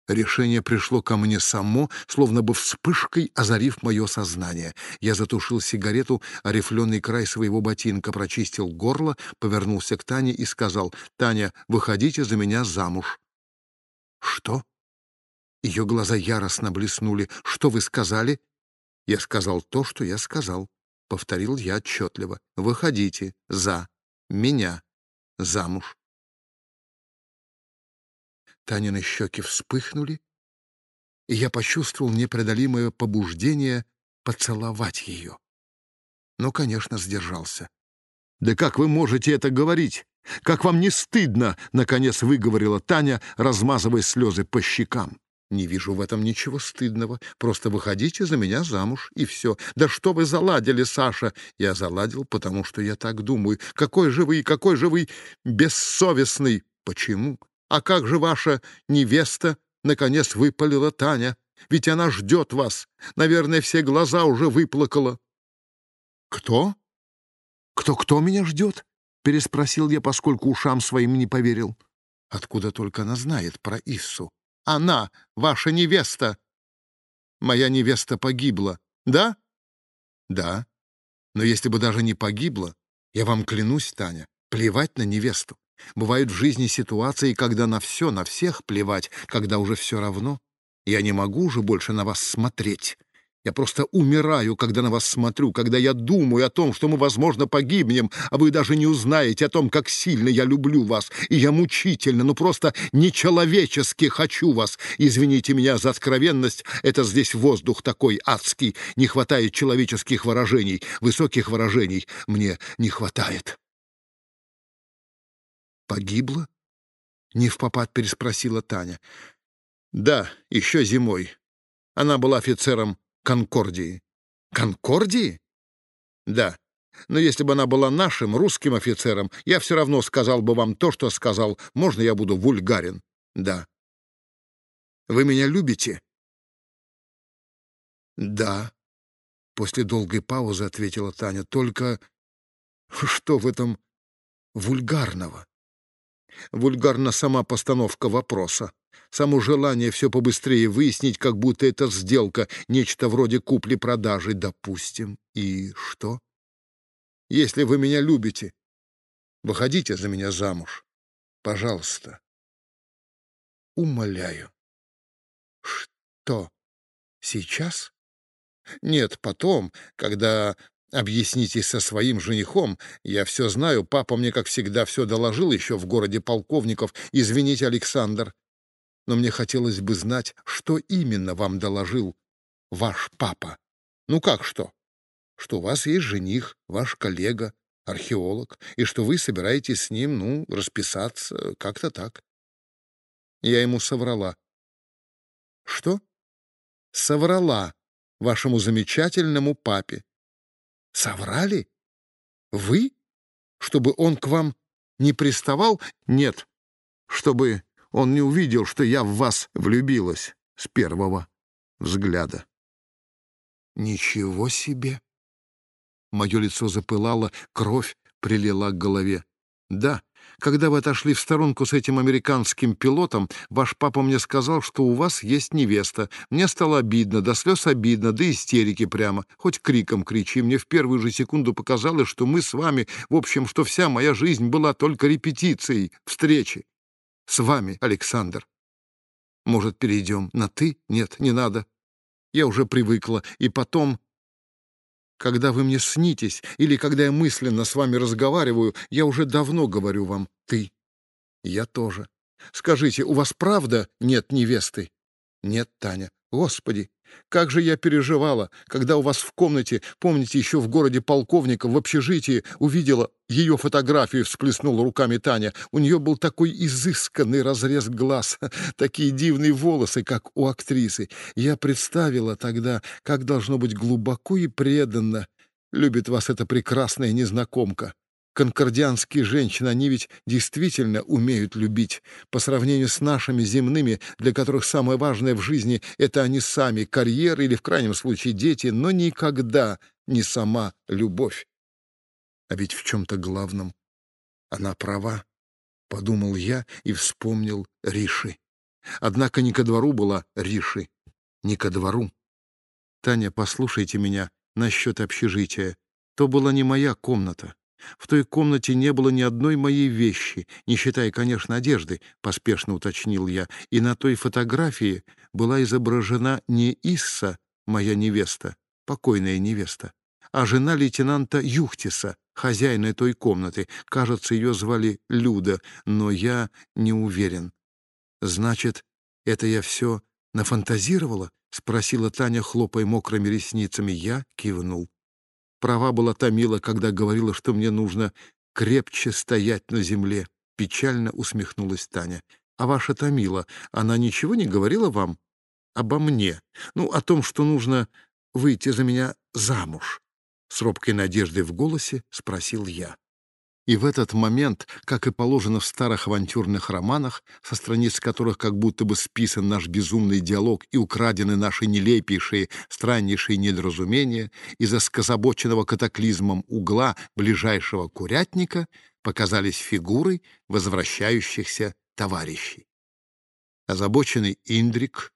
Решение пришло ко мне само, словно бы вспышкой озарив мое сознание. Я затушил сигарету, а рифленый край своего ботинка прочистил горло, повернулся к Тане и сказал, «Таня, выходите за меня замуж». «Что?» Ее глаза яростно блеснули. «Что вы сказали?» Я сказал то, что я сказал. — повторил я отчетливо. «Выходите за меня замуж». Танины щеки вспыхнули, и я почувствовал непреодолимое побуждение поцеловать ее. Но, конечно, сдержался. «Да как вы можете это говорить? Как вам не стыдно?» — наконец выговорила Таня, размазывая слезы по щекам. Не вижу в этом ничего стыдного. Просто выходите за меня замуж, и все. Да что вы заладили, Саша? Я заладил, потому что я так думаю. Какой же вы, какой же вы бессовестный. Почему? А как же ваша невеста? Наконец выпалила Таня. Ведь она ждет вас. Наверное, все глаза уже выплакала. Кто? Кто-кто меня ждет? Переспросил я, поскольку ушам своим не поверил. Откуда только она знает про Иссу? Она, ваша невеста. Моя невеста погибла, да? Да. Но если бы даже не погибла, я вам клянусь, Таня, плевать на невесту. Бывают в жизни ситуации, когда на все, на всех плевать, когда уже все равно. Я не могу уже больше на вас смотреть. Я просто умираю, когда на вас смотрю, когда я думаю о том, что мы, возможно, погибнем, а вы даже не узнаете о том, как сильно я люблю вас, и я мучительно, ну просто нечеловечески хочу вас. Извините меня за откровенность, это здесь воздух такой адский, не хватает человеческих выражений, высоких выражений мне не хватает. «Погибла?» — не в попад переспросила Таня. Да, еще зимой. Она была офицером Конкордии. Конкордии? Да. Но если бы она была нашим, русским офицером, я все равно сказал бы вам то, что сказал. Можно я буду вульгарен? Да. Вы меня любите? Да. После долгой паузы ответила Таня. Только что в этом вульгарного? Вульгарна сама постановка вопроса. Само желание все побыстрее выяснить, как будто это сделка, нечто вроде купли-продажи, допустим. И что? Если вы меня любите, выходите за меня замуж. Пожалуйста. Умоляю. Что? Сейчас? Нет, потом, когда объяснитесь со своим женихом. Я все знаю, папа мне, как всегда, все доложил еще в городе полковников. Извините, Александр, но мне хотелось бы знать, что именно вам доложил ваш папа. Ну как что? Что у вас есть жених, ваш коллега, археолог, и что вы собираетесь с ним, ну, расписаться, как-то так. Я ему соврала. Что? Соврала вашему замечательному папе. Соврали? Вы? Чтобы он к вам не приставал? Нет. Чтобы он не увидел, что я в вас влюбилась с первого взгляда. Ничего себе! Мое лицо запылало, кровь прилила к голове. Да, когда вы отошли в сторонку с этим американским пилотом, ваш папа мне сказал, что у вас есть невеста. Мне стало обидно, до слез обидно, до истерики прямо. Хоть криком кричи. Мне в первую же секунду показалось, что мы с вами, в общем, что вся моя жизнь была только репетицией, встречи. С вами, Александр. Может, перейдем на «ты»? Нет, не надо. Я уже привыкла. И потом когда вы мне снитесь или когда я мысленно с вами разговариваю, я уже давно говорю вам «ты». Я тоже. Скажите, у вас правда нет невесты? Нет, Таня. Господи, как же я переживала, когда у вас в комнате, помните, еще в городе полковника, в общежитии, увидела ее фотографию, всплеснула руками Таня. У нее был такой изысканный разрез глаз, такие дивные волосы, как у актрисы. Я представила тогда, как должно быть глубоко и преданно любит вас эта прекрасная незнакомка. Конкордианские женщины, они ведь действительно умеют любить. По сравнению с нашими земными, для которых самое важное в жизни — это они сами, карьера или, в крайнем случае, дети, но никогда не сама любовь. А ведь в чем-то главном она права, — подумал я и вспомнил Риши. Однако не ко двору была Риши, не ко двору. Таня, послушайте меня насчет общежития. То была не моя комната. В той комнате не было ни одной моей вещи, не считая, конечно, одежды, — поспешно уточнил я, и на той фотографии была изображена не Исса, моя невеста, покойная невеста, а жена лейтенанта Юхтиса, хозяина той комнаты. Кажется, ее звали Люда, но я не уверен. Значит, это я все нафантазировала? — спросила Таня, хлопая мокрыми ресницами. Я кивнул. Права была Томила, когда говорила, что мне нужно крепче стоять на земле. Печально усмехнулась Таня. А ваша Томила, она ничего не говорила вам? Обо мне. Ну, о том, что нужно выйти за меня замуж. С робкой надеждой в голосе спросил я. И в этот момент, как и положено в старых авантюрных романах, со страниц которых как будто бы списан наш безумный диалог и украдены наши нелепейшие, страннейшие недоразумения, из-за скособоченного катаклизмом угла ближайшего курятника показались фигуры возвращающихся товарищей. Озабоченный Индрик,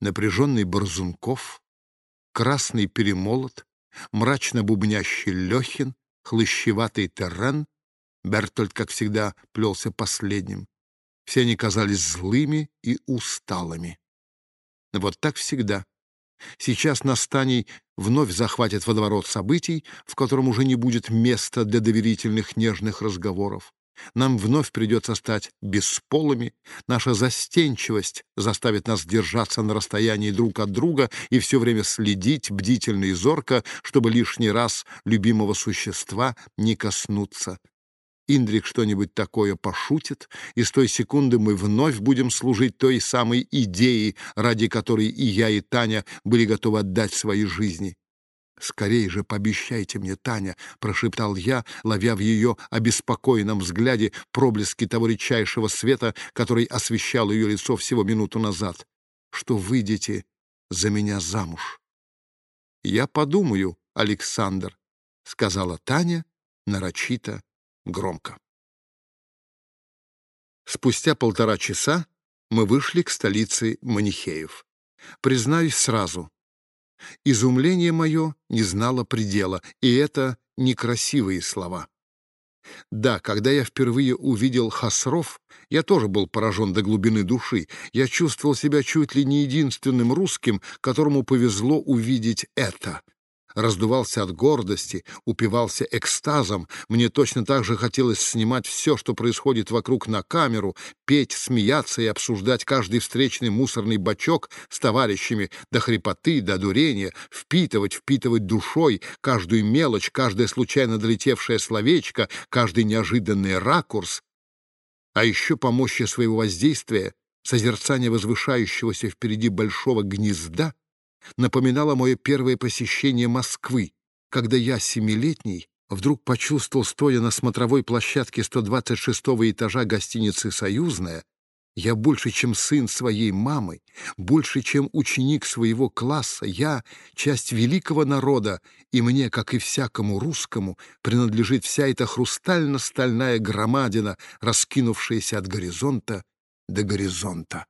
напряженный Борзунков, красный перемолот, мрачно бубнящий Лехин, хлыщеватый террен, Бертольд, как всегда, плелся последним. Все они казались злыми и усталыми. Вот так всегда. Сейчас Настаний вновь захватит водоворот событий, в котором уже не будет места для доверительных нежных разговоров. Нам вновь придется стать бесполыми, наша застенчивость заставит нас держаться на расстоянии друг от друга и все время следить бдительно и зорко, чтобы лишний раз любимого существа не коснуться. Индрик что-нибудь такое пошутит, и с той секунды мы вновь будем служить той самой идее, ради которой и я, и Таня были готовы отдать свои жизни. «Скорей же пообещайте мне, Таня», — прошептал я, ловя в ее обеспокоенном взгляде проблески того редчайшего света, который освещал ее лицо всего минуту назад, «что выйдете за меня замуж». «Я подумаю, Александр», — сказала Таня нарочито громко. Спустя полтора часа мы вышли к столице Манихеев. Признаюсь сразу, изумление мое не знало предела, и это некрасивые слова. Да, когда я впервые увидел Хасров, я тоже был поражен до глубины души. Я чувствовал себя чуть ли не единственным русским, которому повезло увидеть это — раздувался от гордости, упивался экстазом. Мне точно так же хотелось снимать все, что происходит вокруг на камеру, петь, смеяться и обсуждать каждый встречный мусорный бачок с товарищами до хрипоты, до дурения, впитывать, впитывать душой каждую мелочь, каждое случайно долетевшее словечко, каждый неожиданный ракурс. А еще по мощи своего воздействия созерцание возвышающегося впереди большого гнезда — напоминало мое первое посещение Москвы, когда я, семилетний, вдруг почувствовал, стоя на смотровой площадке 126-го этажа гостиницы «Союзная», я больше, чем сын своей мамы, больше, чем ученик своего класса, я — часть великого народа, и мне, как и всякому русскому, принадлежит вся эта хрустально-стальная громадина, раскинувшаяся от горизонта до горизонта.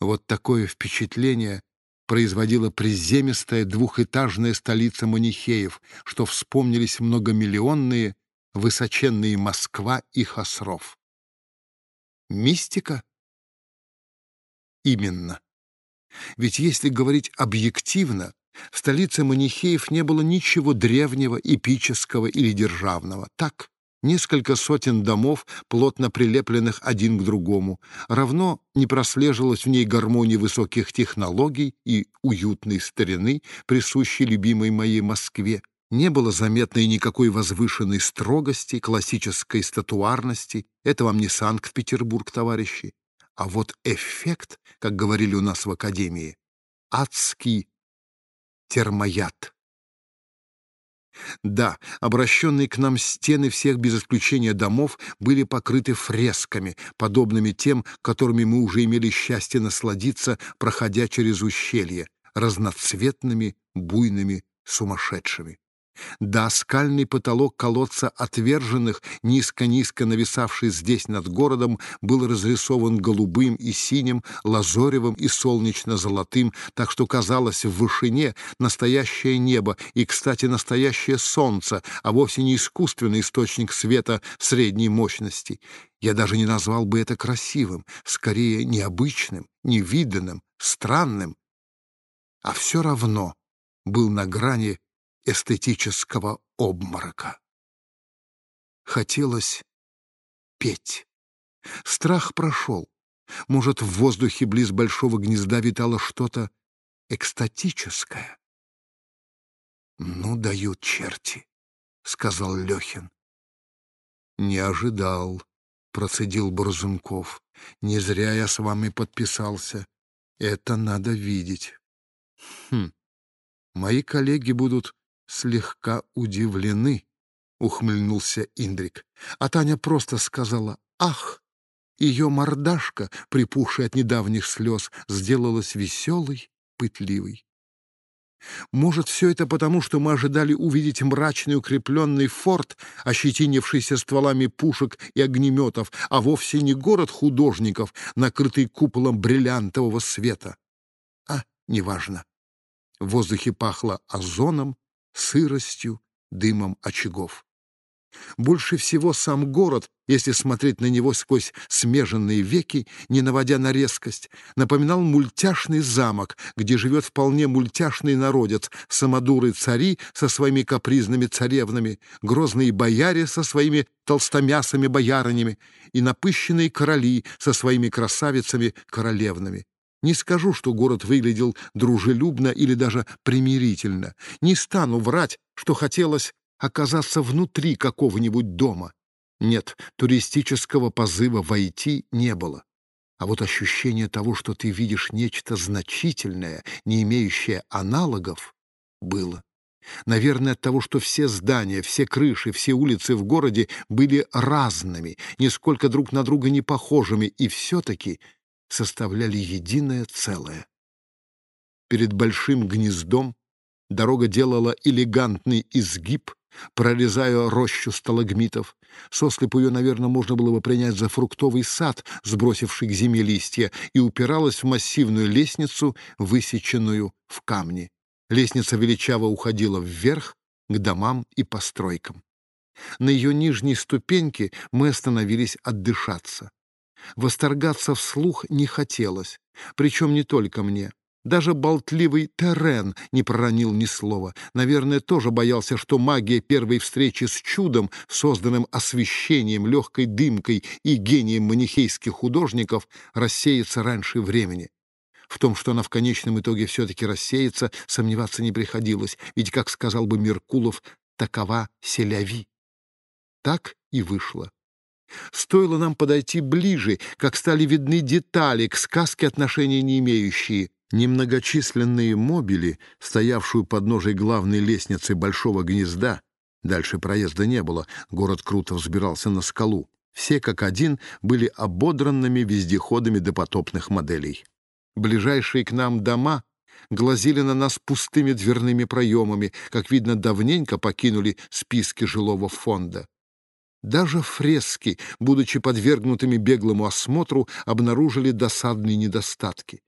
Вот такое впечатление производила приземистая двухэтажная столица манихеев, что вспомнились многомиллионные, высоченные Москва и Хасров. Мистика? Именно. Ведь если говорить объективно, в столице манихеев не было ничего древнего, эпического или державного. Так, Несколько сотен домов, плотно прилепленных один к другому, равно не прослеживалась в ней гармония высоких технологий и уютной старины, присущей любимой моей Москве. Не было заметно и никакой возвышенной строгости, классической статуарности. Это вам не Санкт-Петербург, товарищи. А вот эффект, как говорили у нас в Академии, адский термояд. Да, обращенные к нам стены всех без исключения домов были покрыты фресками, подобными тем, которыми мы уже имели счастье насладиться, проходя через ущелье, разноцветными, буйными, сумасшедшими. Да, скальный потолок колодца отверженных, низко-низко нависавший здесь над городом, был разрисован голубым и синим, лазоревым и солнечно-золотым, так что казалось в вышине настоящее небо и, кстати, настоящее солнце, а вовсе не искусственный источник света средней мощности. Я даже не назвал бы это красивым, скорее необычным, невиданным, странным. А все равно был на грани эстетического обморока. Хотелось петь. Страх прошел. Может, в воздухе близ большого гнезда витало что-то экстатическое. «Ну, дают черти», — сказал Лехин. «Не ожидал», — процедил Борзунков. «Не зря я с вами подписался. Это надо видеть». «Хм, мои коллеги будут слегка удивлены, — ухмыльнулся Индрик. А Таня просто сказала «Ах!» Ее мордашка, припухшая от недавних слез, сделалась веселой, пытливой. Может, все это потому, что мы ожидали увидеть мрачный укрепленный форт, ощетинившийся стволами пушек и огнеметов, а вовсе не город художников, накрытый куполом бриллиантового света. А, неважно. В воздухе пахло озоном, сыростью, дымом очагов. Больше всего сам город, если смотреть на него сквозь смеженные веки, не наводя на резкость, напоминал мультяшный замок, где живет вполне мультяшный народец, самодуры-цари со своими капризными царевнами, грозные бояре со своими толстомясыми боярынями и напыщенные короли со своими красавицами-королевнами. Не скажу, что город выглядел дружелюбно или даже примирительно. Не стану врать, что хотелось оказаться внутри какого-нибудь дома. Нет, туристического позыва войти не было. А вот ощущение того, что ты видишь нечто значительное, не имеющее аналогов, было. Наверное, от того, что все здания, все крыши, все улицы в городе были разными, нисколько друг на друга не похожими, и все-таки составляли единое целое. Перед большим гнездом дорога делала элегантный изгиб, прорезая рощу сталагмитов. Сослепу ее, наверное, можно было бы принять за фруктовый сад, сбросивший к зиме листья, и упиралась в массивную лестницу, высеченную в камне. Лестница величаво уходила вверх, к домам и постройкам. На ее нижней ступеньке мы остановились отдышаться. Восторгаться вслух не хотелось, причем не только мне. Даже болтливый Терен не проронил ни слова. Наверное, тоже боялся, что магия первой встречи с чудом, созданным освещением, легкой дымкой и гением манихейских художников, рассеется раньше времени. В том, что она в конечном итоге все-таки рассеется, сомневаться не приходилось, ведь, как сказал бы Меркулов, такова селяви. Так и вышло. Стоило нам подойти ближе, как стали видны детали, к сказке отношения не имеющие. Немногочисленные мобили, стоявшие у подножия главной лестницы большого гнезда, дальше проезда не было, город круто взбирался на скалу, все как один были ободранными вездеходами допотопных моделей. Ближайшие к нам дома глазели на нас пустыми дверными проемами, как видно, давненько покинули списки жилого фонда. Даже фрески, будучи подвергнутыми беглому осмотру, обнаружили досадные недостатки.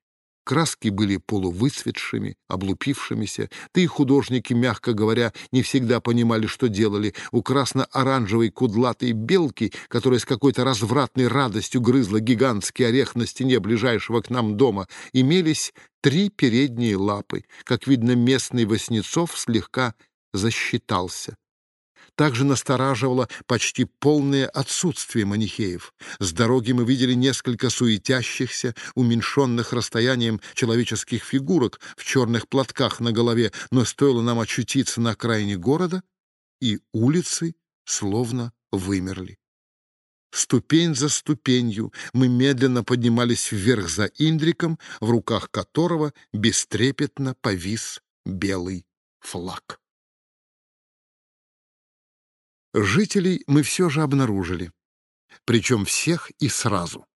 Краски были полувыцветшими, облупившимися, да и художники, мягко говоря, не всегда понимали, что делали. У красно-оранжевой кудлатой белки, которая с какой-то развратной радостью грызла гигантский орех на стене ближайшего к нам дома, имелись три передние лапы. Как видно, местный Васнецов слегка засчитался. Также настораживало почти полное отсутствие манихеев. С дороги мы видели несколько суетящихся, уменьшенных расстоянием человеческих фигурок в черных платках на голове, но стоило нам очутиться на окраине города, и улицы словно вымерли. Ступень за ступенью мы медленно поднимались вверх за Индриком, в руках которого бестрепетно повис белый флаг. Жителей мы все же обнаружили, причем всех и сразу.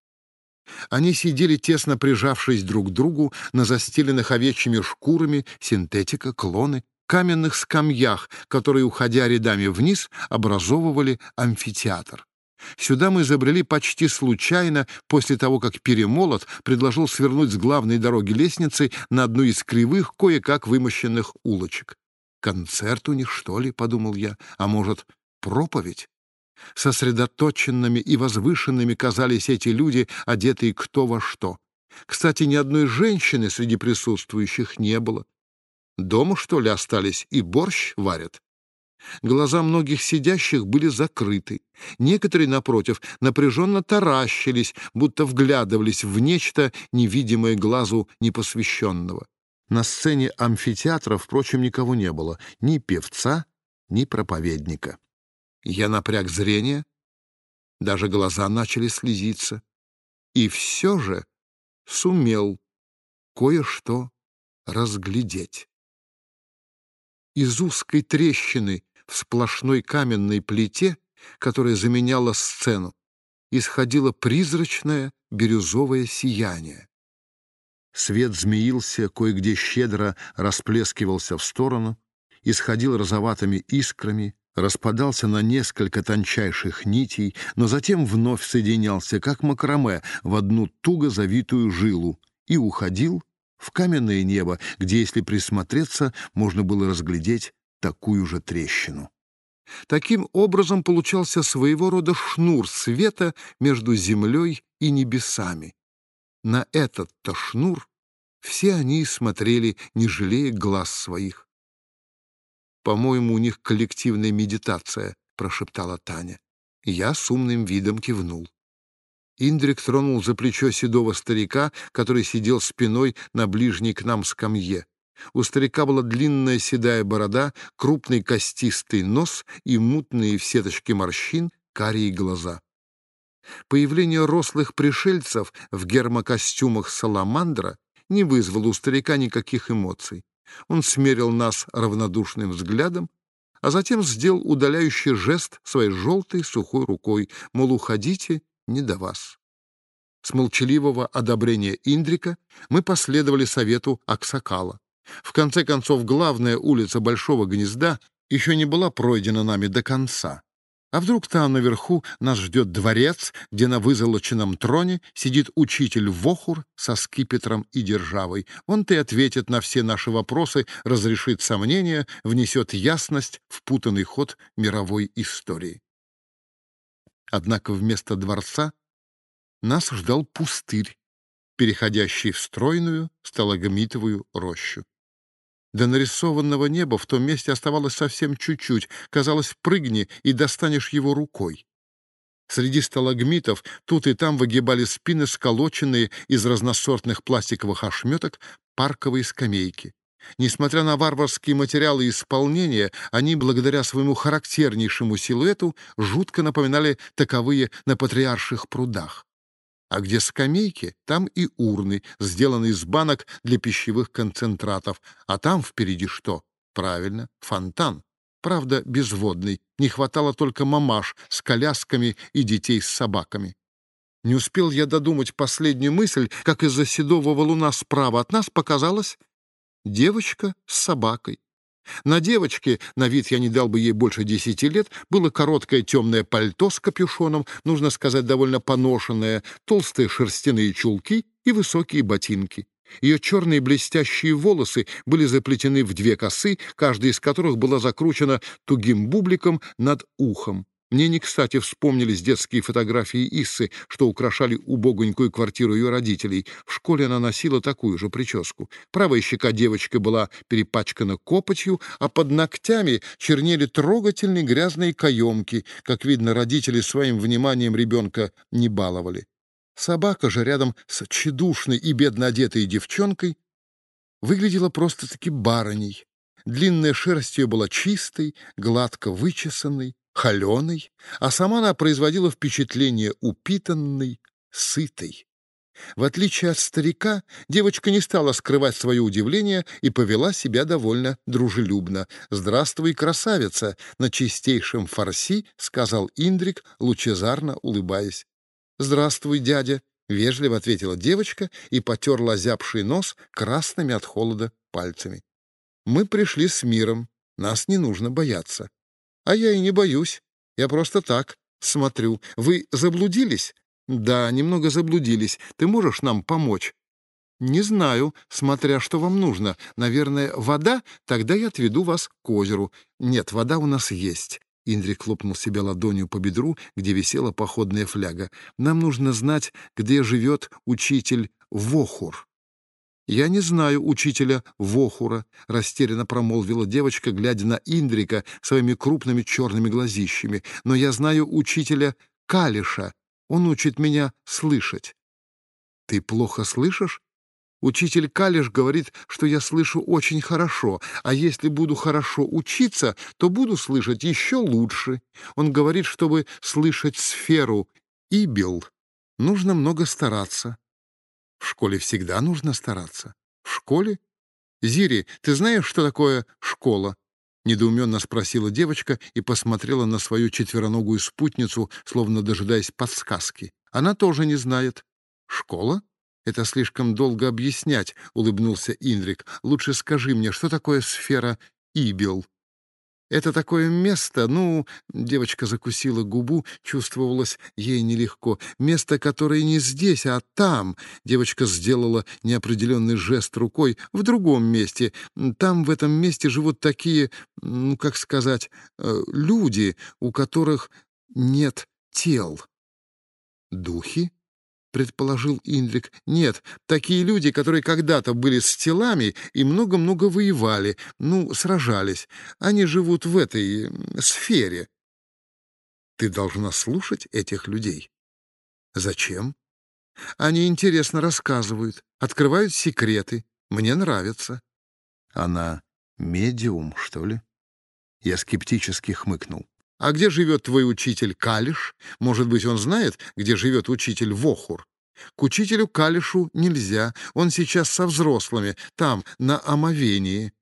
Они сидели, тесно прижавшись друг к другу, на застеленных овечьими шкурами, синтетика, клоны, каменных скамьях, которые, уходя рядами вниз, образовывали амфитеатр. Сюда мы забрели почти случайно, после того, как Перемолот предложил свернуть с главной дороги лестницы на одну из кривых, кое-как вымощенных улочек. «Концерт у них, что ли?» — подумал я. «А может, проповедь. Сосредоточенными и возвышенными казались эти люди, одетые кто во что. Кстати, ни одной женщины среди присутствующих не было. Дома, что ли, остались и борщ варят? Глаза многих сидящих были закрыты. Некоторые, напротив, напряженно таращились, будто вглядывались в нечто, невидимое глазу непосвященного. На сцене амфитеатра, впрочем, никого не было, ни певца, ни проповедника. Я напряг зрение, даже глаза начали слезиться, и все же сумел кое-что разглядеть. Из узкой трещины в сплошной каменной плите, которая заменяла сцену, исходило призрачное бирюзовое сияние. Свет змеился, кое-где щедро расплескивался в сторону, исходил розоватыми искрами, распадался на несколько тончайших нитей, но затем вновь соединялся, как макраме, в одну туго завитую жилу и уходил в каменное небо, где, если присмотреться, можно было разглядеть такую же трещину. Таким образом получался своего рода шнур света между землей и небесами. На этот-то шнур все они смотрели, не жалея глаз своих. «По-моему, у них коллективная медитация», — прошептала Таня. Я с умным видом кивнул. Индрик тронул за плечо седого старика, который сидел спиной на ближней к нам скамье. У старика была длинная седая борода, крупный костистый нос и мутные в сеточке морщин карие глаза. Появление рослых пришельцев в гермокостюмах саламандра не вызвало у старика никаких эмоций. Он смерил нас равнодушным взглядом, а затем сделал удаляющий жест своей желтой сухой рукой, мол, уходите, не до вас. С молчаливого одобрения Индрика мы последовали совету Аксакала. В конце концов, главная улица Большого Гнезда еще не была пройдена нами до конца. А вдруг там наверху нас ждет дворец, где на вызолоченном троне сидит учитель Вохур со скипетром и державой. Он-то ответит на все наши вопросы, разрешит сомнения, внесет ясность в путанный ход мировой истории. Однако вместо дворца нас ждал пустырь, переходящий в стройную сталагмитовую рощу. До нарисованного неба в том месте оставалось совсем чуть-чуть. Казалось, прыгни и достанешь его рукой. Среди сталагмитов тут и там выгибали спины, сколоченные из разносортных пластиковых ошметок, парковые скамейки. Несмотря на варварские материалы исполнения, они, благодаря своему характернейшему силуэту, жутко напоминали таковые на патриарших прудах. А где скамейки, там и урны, сделанные из банок для пищевых концентратов. А там впереди что? Правильно, фонтан. Правда, безводный. Не хватало только мамаш с колясками и детей с собаками. Не успел я додумать последнюю мысль, как из-за седого валуна справа от нас показалась девочка с собакой. На девочке, на вид я не дал бы ей больше десяти лет, было короткое темное пальто с капюшоном, нужно сказать, довольно поношенное, толстые шерстяные чулки и высокие ботинки. Ее черные блестящие волосы были заплетены в две косы, каждая из которых была закручена тугим бубликом над ухом. Мне не кстати вспомнились детские фотографии Иссы, что украшали убогонькую квартиру ее родителей. В школе она носила такую же прическу. Правая щека девочки была перепачкана копотью, а под ногтями чернели трогательные грязные каемки. Как видно, родители своим вниманием ребенка не баловали. Собака же рядом с тщедушной и бедно одетой девчонкой выглядела просто-таки барыней. Длинная шерсть ее была чистой, гладко вычесанной, холеной, а сама она производила впечатление упитанной, сытой. В отличие от старика, девочка не стала скрывать свое удивление и повела себя довольно дружелюбно. «Здравствуй, красавица!» — на чистейшем фарси сказал Индрик, лучезарно улыбаясь. «Здравствуй, дядя!» — вежливо ответила девочка и потерла зябший нос красными от холода пальцами. «Мы пришли с миром, нас не нужно бояться». А я и не боюсь. Я просто так смотрю. Вы заблудились? Да, немного заблудились. Ты можешь нам помочь? Не знаю, смотря что вам нужно. Наверное, вода? Тогда я отведу вас к озеру. Нет, вода у нас есть. Индрик хлопнул себя ладонью по бедру, где висела походная фляга. «Нам нужно знать, где живет учитель Вохур». «Я не знаю учителя Вохура», — растерянно промолвила девочка, глядя на Индрика своими крупными черными глазищами. «Но я знаю учителя Калиша. Он учит меня слышать». «Ты плохо слышишь?» Учитель Калиш говорит, что я слышу очень хорошо, а если буду хорошо учиться, то буду слышать еще лучше. Он говорит, чтобы слышать сферу Ибил, нужно много стараться. В школе всегда нужно стараться. В школе? Зири, ты знаешь, что такое школа? Недоуменно спросила девочка и посмотрела на свою четвероногую спутницу, словно дожидаясь подсказки. Она тоже не знает. Школа? Это слишком долго объяснять, улыбнулся Инрик. Лучше скажи мне, что такое сфера Ибел? Это такое место, ну, девочка закусила губу, чувствовалось ей нелегко. Место, которое не здесь, а там. Девочка сделала неопределенный жест рукой в другом месте. Там, в этом месте, живут такие, ну, как сказать, э, люди, у которых нет тел. Духи? — предположил Индрик. «Нет, такие люди, которые когда-то были с телами и много-много воевали, ну, сражались. Они живут в этой сфере». «Ты должна слушать этих людей». «Зачем?» «Они интересно рассказывают, открывают секреты. Мне нравится». Она медиум, что ли? Я скептически хмыкнул. «А где живет твой учитель Калиш? Может быть, он знает, где живет учитель Вохур?» «К учителю Калишу нельзя. Он сейчас со взрослыми, там, на омовении».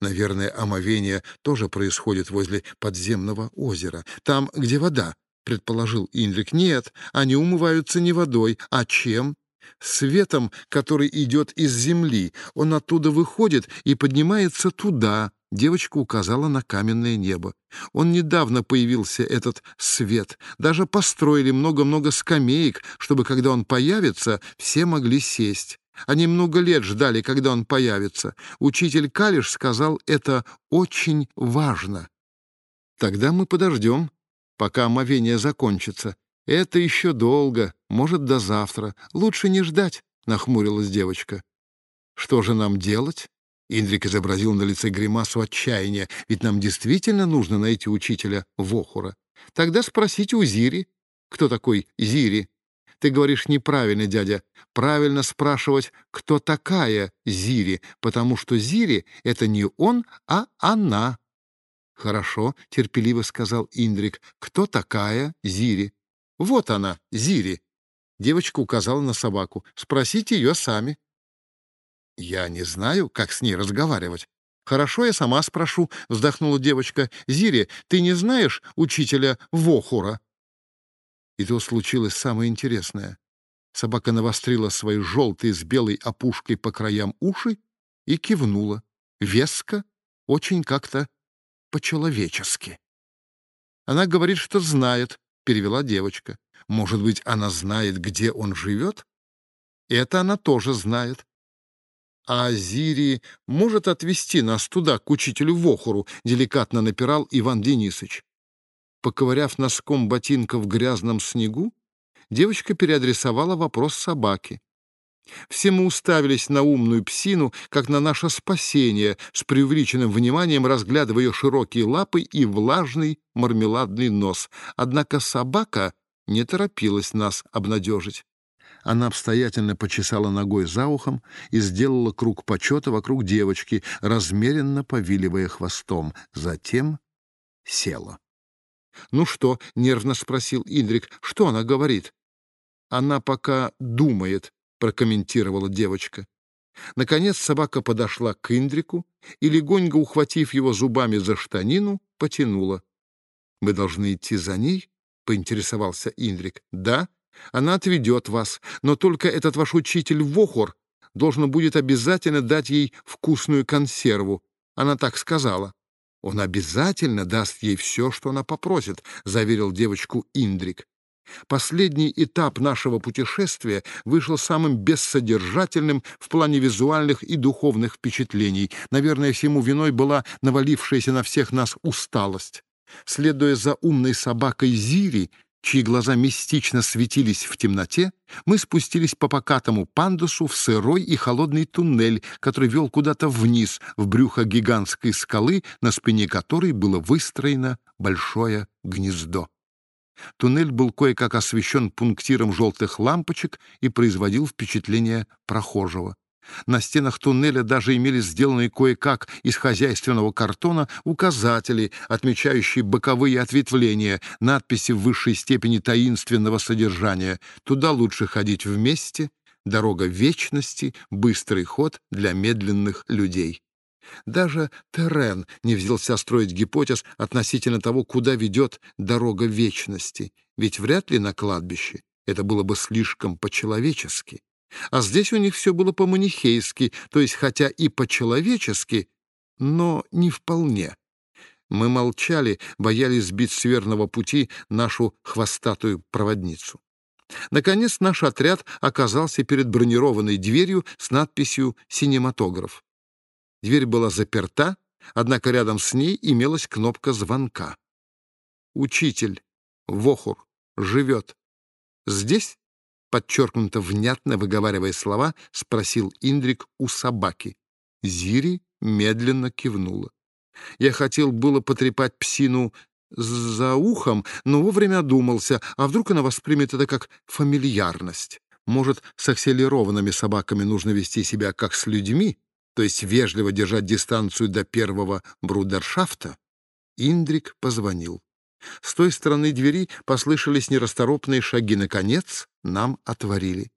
Наверное, омовение тоже происходит возле подземного озера, там, где вода, предположил Индрик. Нет, они умываются не водой, а чем? Светом, который идет из земли. Он оттуда выходит и поднимается туда, Девочка указала на каменное небо. Он недавно появился, этот свет. Даже построили много-много скамеек, чтобы, когда он появится, все могли сесть. Они много лет ждали, когда он появится. Учитель Калиш сказал, это очень важно. Тогда мы подождем, пока омовение закончится. Это еще долго, может, до завтра. Лучше не ждать, — нахмурилась девочка. Что же нам делать? Индрик изобразил на лице гримасу отчаяния, ведь нам действительно нужно найти учителя Вохура. Тогда спросите у Зири. Кто такой Зири? Ты говоришь неправильно, дядя. Правильно спрашивать, кто такая Зири, потому что Зири — это не он, а она. Хорошо, — терпеливо сказал Индрик. Кто такая Зири? Вот она, Зири. Девочка указала на собаку. Спросите ее сами. «Я не знаю, как с ней разговаривать». «Хорошо, я сама спрошу», — вздохнула девочка. «Зири, ты не знаешь учителя Вохура?» И то случилось самое интересное. Собака навострила свои желтые с белой опушкой по краям уши и кивнула. Веско, очень как-то по-человечески. «Она говорит, что знает», — перевела девочка. «Может быть, она знает, где он живет?» «Это она тоже знает а Зири может отвезти нас туда, к учителю Вохуру?» — деликатно напирал Иван Денисович. Поковыряв носком ботинка в грязном снегу, девочка переадресовала вопрос собаке. Все мы уставились на умную псину, как на наше спасение, с преувеличенным вниманием разглядывая ее широкие лапы и влажный мармеладный нос. Однако собака не торопилась нас обнадежить. Она обстоятельно почесала ногой за ухом и сделала круг почета вокруг девочки, размеренно повиливая хвостом. Затем села. «Ну что?» — нервно спросил Индрик. «Что она говорит?» «Она пока думает», — прокомментировала девочка. Наконец собака подошла к Индрику и, легонько ухватив его зубами за штанину, потянула. «Мы должны идти за ней?» — поинтересовался Индрик. «Да», она отведет вас, но только этот ваш учитель Вохор должен будет обязательно дать ей вкусную консерву. Она так сказала. Он обязательно даст ей все, что она попросит, заверил девочку Индрик. Последний этап нашего путешествия вышел самым бессодержательным в плане визуальных и духовных впечатлений. Наверное, всему виной была навалившаяся на всех нас усталость. Следуя за умной собакой Зири, чьи глаза мистично светились в темноте, мы спустились по покатому пандусу в сырой и холодный туннель, который вел куда-то вниз, в брюхо гигантской скалы, на спине которой было выстроено большое гнездо. Туннель был кое-как освещен пунктиром желтых лампочек и производил впечатление прохожего. На стенах туннеля даже имелись сделанные кое-как из хозяйственного картона указатели, отмечающие боковые ответвления, надписи в высшей степени таинственного содержания. Туда лучше ходить вместе, дорога вечности, быстрый ход для медленных людей. Даже Терен не взялся строить гипотез относительно того, куда ведет дорога вечности, ведь вряд ли на кладбище это было бы слишком по-человечески. А здесь у них все было по-манихейски, то есть хотя и по-человечески, но не вполне. Мы молчали, боялись сбить с верного пути нашу хвостатую проводницу. Наконец наш отряд оказался перед бронированной дверью с надписью «Синематограф». Дверь была заперта, однако рядом с ней имелась кнопка звонка. «Учитель, Вохур, живет. Здесь?» Подчеркнуто внятно выговаривая слова, спросил Индрик у собаки. Зири медленно кивнула. Я хотел было потрепать псину за ухом, но вовремя одумался, а вдруг она воспримет это как фамильярность. Может, с акселерованными собаками нужно вести себя как с людьми? то есть вежливо держать дистанцию до первого брудершафта, Индрик позвонил. С той стороны двери послышались нерасторопные шаги. Наконец нам отворили.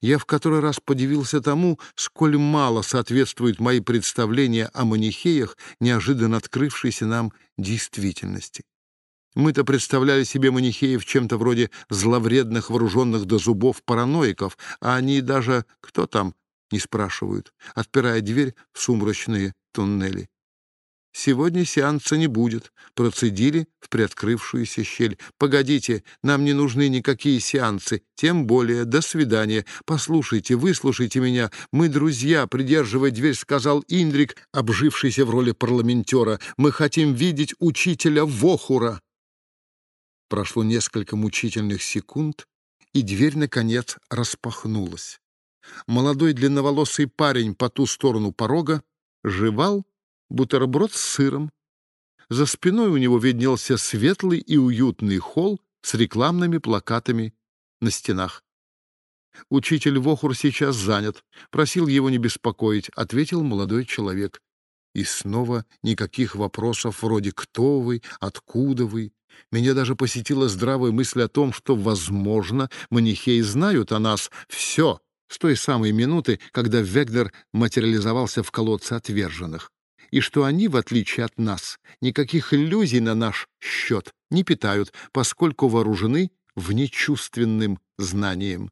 Я в который раз подивился тому, сколь мало соответствуют мои представления о манихеях, неожиданно открывшейся нам действительности. Мы-то представляли себе манихеев чем-то вроде зловредных, вооруженных до зубов параноиков, а они даже «кто там?» не спрашивают, отпирая дверь в сумрачные туннели. Сегодня сеанса не будет, процедили в приоткрывшуюся щель. Погодите, нам не нужны никакие сеансы, тем более до свидания. Послушайте, выслушайте меня. Мы друзья, придерживая дверь, сказал Индрик, обжившийся в роли парламентера. Мы хотим видеть учителя Вохура. Прошло несколько мучительных секунд, и дверь, наконец, распахнулась. Молодой длинноволосый парень по ту сторону порога жевал бутерброд с сыром. За спиной у него виднелся светлый и уютный холл с рекламными плакатами на стенах. «Учитель Вохур сейчас занят. Просил его не беспокоить», — ответил молодой человек. И снова никаких вопросов вроде «Кто вы?», «Откуда вы?». Меня даже посетила здравая мысль о том, что, возможно, манихеи знают о нас все с той самой минуты, когда Вегнер материализовался в колодце отверженных и что они, в отличие от нас, никаких иллюзий на наш счет не питают, поскольку вооружены внечувственным знанием.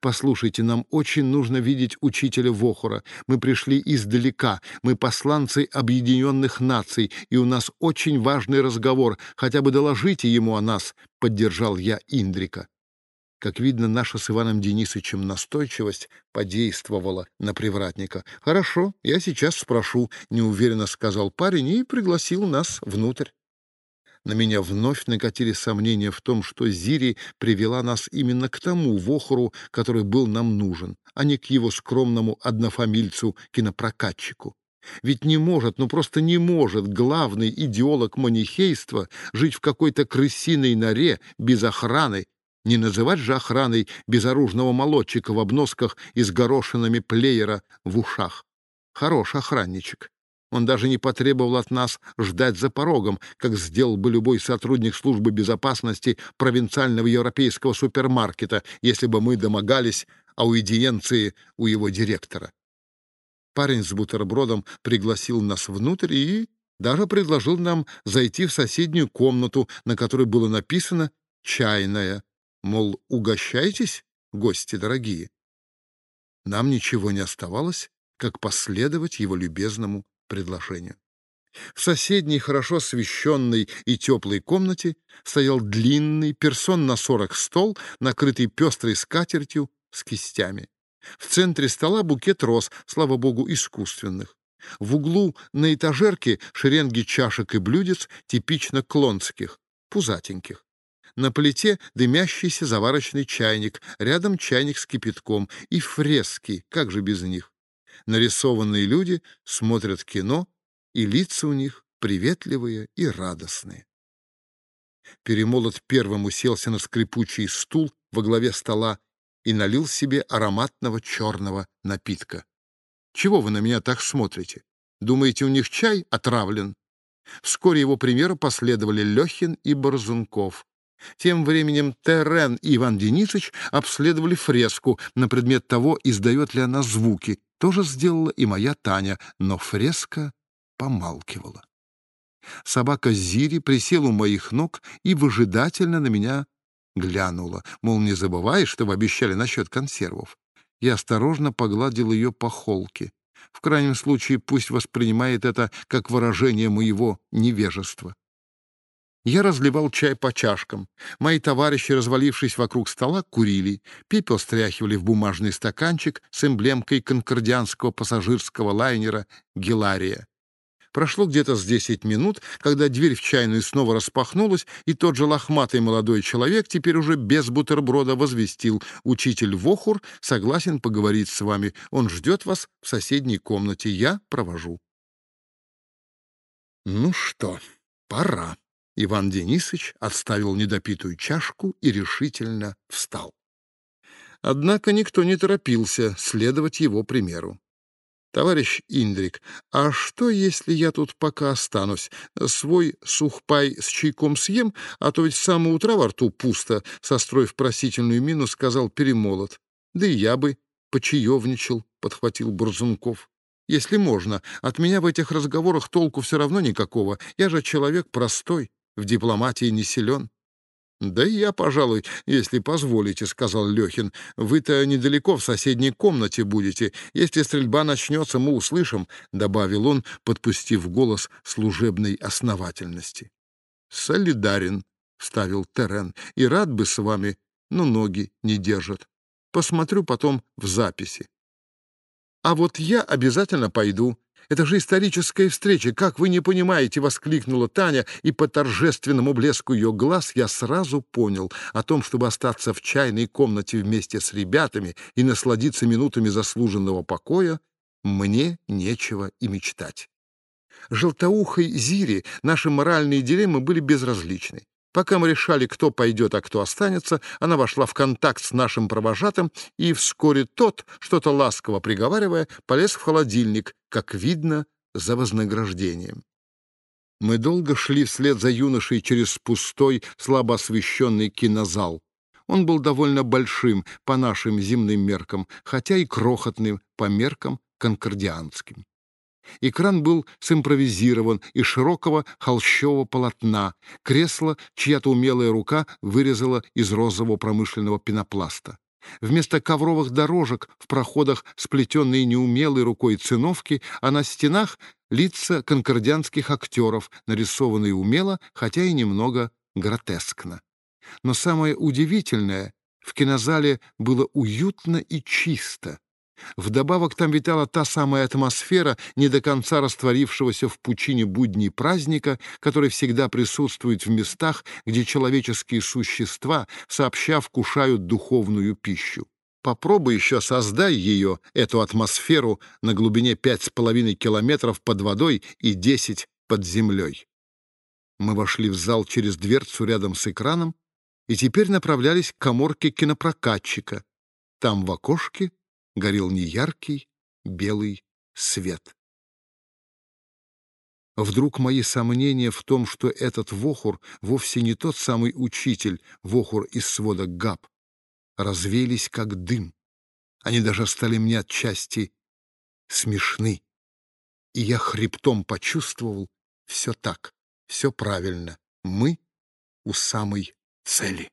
Послушайте, нам очень нужно видеть учителя Вохора. Мы пришли издалека, мы посланцы объединенных наций, и у нас очень важный разговор. Хотя бы доложите ему о нас, — поддержал я Индрика. Как видно, наша с Иваном Денисовичем настойчивость подействовала на привратника. «Хорошо, я сейчас спрошу», — неуверенно сказал парень и пригласил нас внутрь. На меня вновь накатили сомнения в том, что Зири привела нас именно к тому Вохору, который был нам нужен, а не к его скромному однофамильцу-кинопрокатчику. Ведь не может, ну просто не может главный идеолог манихейства жить в какой-то крысиной норе без охраны не называть же охраной безоружного молодчика в обносках и с горошинами плеера в ушах. Хорош охранничек. Он даже не потребовал от нас ждать за порогом, как сделал бы любой сотрудник службы безопасности провинциального европейского супермаркета, если бы мы домогались аудиенции у его директора. Парень с бутербродом пригласил нас внутрь и даже предложил нам зайти в соседнюю комнату, на которой было написано «чайная», Мол, угощайтесь, гости дорогие. Нам ничего не оставалось, как последовать его любезному предложению. В соседней, хорошо освещенной и теплой комнате стоял длинный, персон на сорок стол, накрытый пестрой скатертью с кистями. В центре стола букет роз, слава богу, искусственных. В углу на этажерке шеренги чашек и блюдец, типично клонских, пузатеньких. На плите дымящийся заварочный чайник, рядом чайник с кипятком и фрески, как же без них. Нарисованные люди смотрят кино, и лица у них приветливые и радостные. Перемолот первым уселся на скрипучий стул во главе стола и налил себе ароматного черного напитка. «Чего вы на меня так смотрите? Думаете, у них чай отравлен?» Вскоре его примеру последовали Лехин и Борзунков. Тем временем Терен и Иван Денисович обследовали фреску на предмет того, издает ли она звуки. Тоже сделала и моя Таня, но фреска помалкивала. Собака Зири присела у моих ног и выжидательно на меня глянула, мол, не забывай, что вы обещали насчет консервов. Я осторожно погладил ее по холке. В крайнем случае пусть воспринимает это как выражение моего невежества. Я разливал чай по чашкам. Мои товарищи, развалившись вокруг стола, курили. Пепел стряхивали в бумажный стаканчик с эмблемкой конкордианского пассажирского лайнера «Гелария». Прошло где-то с десять минут, когда дверь в чайную снова распахнулась, и тот же лохматый молодой человек, теперь уже без бутерброда, возвестил. «Учитель Вохур согласен поговорить с вами. Он ждет вас в соседней комнате. Я провожу». «Ну что, пора». Иван Денисович отставил недопитую чашку и решительно встал. Однако никто не торопился следовать его примеру. «Товарищ Индрик, а что, если я тут пока останусь? Свой сухпай с чайком съем, а то ведь с самого утра во рту пусто», — состроив просительную мину, сказал Перемолот. «Да и я бы почаевничал», — подхватил Бурзунков. «Если можно. От меня в этих разговорах толку все равно никакого. Я же человек простой, в дипломатии не силен». «Да и я, пожалуй, если позволите», — сказал Лехин. «Вы-то недалеко в соседней комнате будете. Если стрельба начнется, мы услышим», — добавил он, подпустив голос служебной основательности. «Солидарен», — вставил Терен, — «и рад бы с вами, но ноги не держат. Посмотрю потом в записи». «А вот я обязательно пойду», это же историческая встреча, как вы не понимаете!» — воскликнула Таня, и по торжественному блеску ее глаз я сразу понял о том, чтобы остаться в чайной комнате вместе с ребятами и насладиться минутами заслуженного покоя, мне нечего и мечтать. Желтоухой Зире наши моральные дилеммы были безразличны. Пока мы решали, кто пойдет, а кто останется, она вошла в контакт с нашим провожатым, и вскоре тот, что-то ласково приговаривая, полез в холодильник, как видно, за вознаграждением. Мы долго шли вслед за юношей через пустой, слабо освещенный кинозал. Он был довольно большим по нашим земным меркам, хотя и крохотным по меркам конкордианским. Экран был симпровизирован из широкого холщового полотна, кресло чья-то умелая рука вырезала из розового промышленного пенопласта. Вместо ковровых дорожек в проходах сплетенные неумелой рукой циновки, а на стенах лица конкордианских актеров, нарисованные умело, хотя и немного гротескно. Но самое удивительное — в кинозале было уютно и чисто. Вдобавок там витала та самая атмосфера, не до конца растворившегося в пучине будней праздника, который всегда присутствует в местах, где человеческие существа, сообща, вкушают духовную пищу. Попробуй еще создай ее, эту атмосферу, на глубине пять с половиной километров под водой и десять под землей. Мы вошли в зал через дверцу рядом с экраном и теперь направлялись к коморке кинопрокатчика. Там в окошке горел неяркий белый свет. Вдруг мои сомнения в том, что этот Вохур вовсе не тот самый учитель, Вохур из свода Габ, развеялись как дым. Они даже стали мне отчасти смешны. И я хребтом почувствовал все так, все правильно. Мы у самой цели.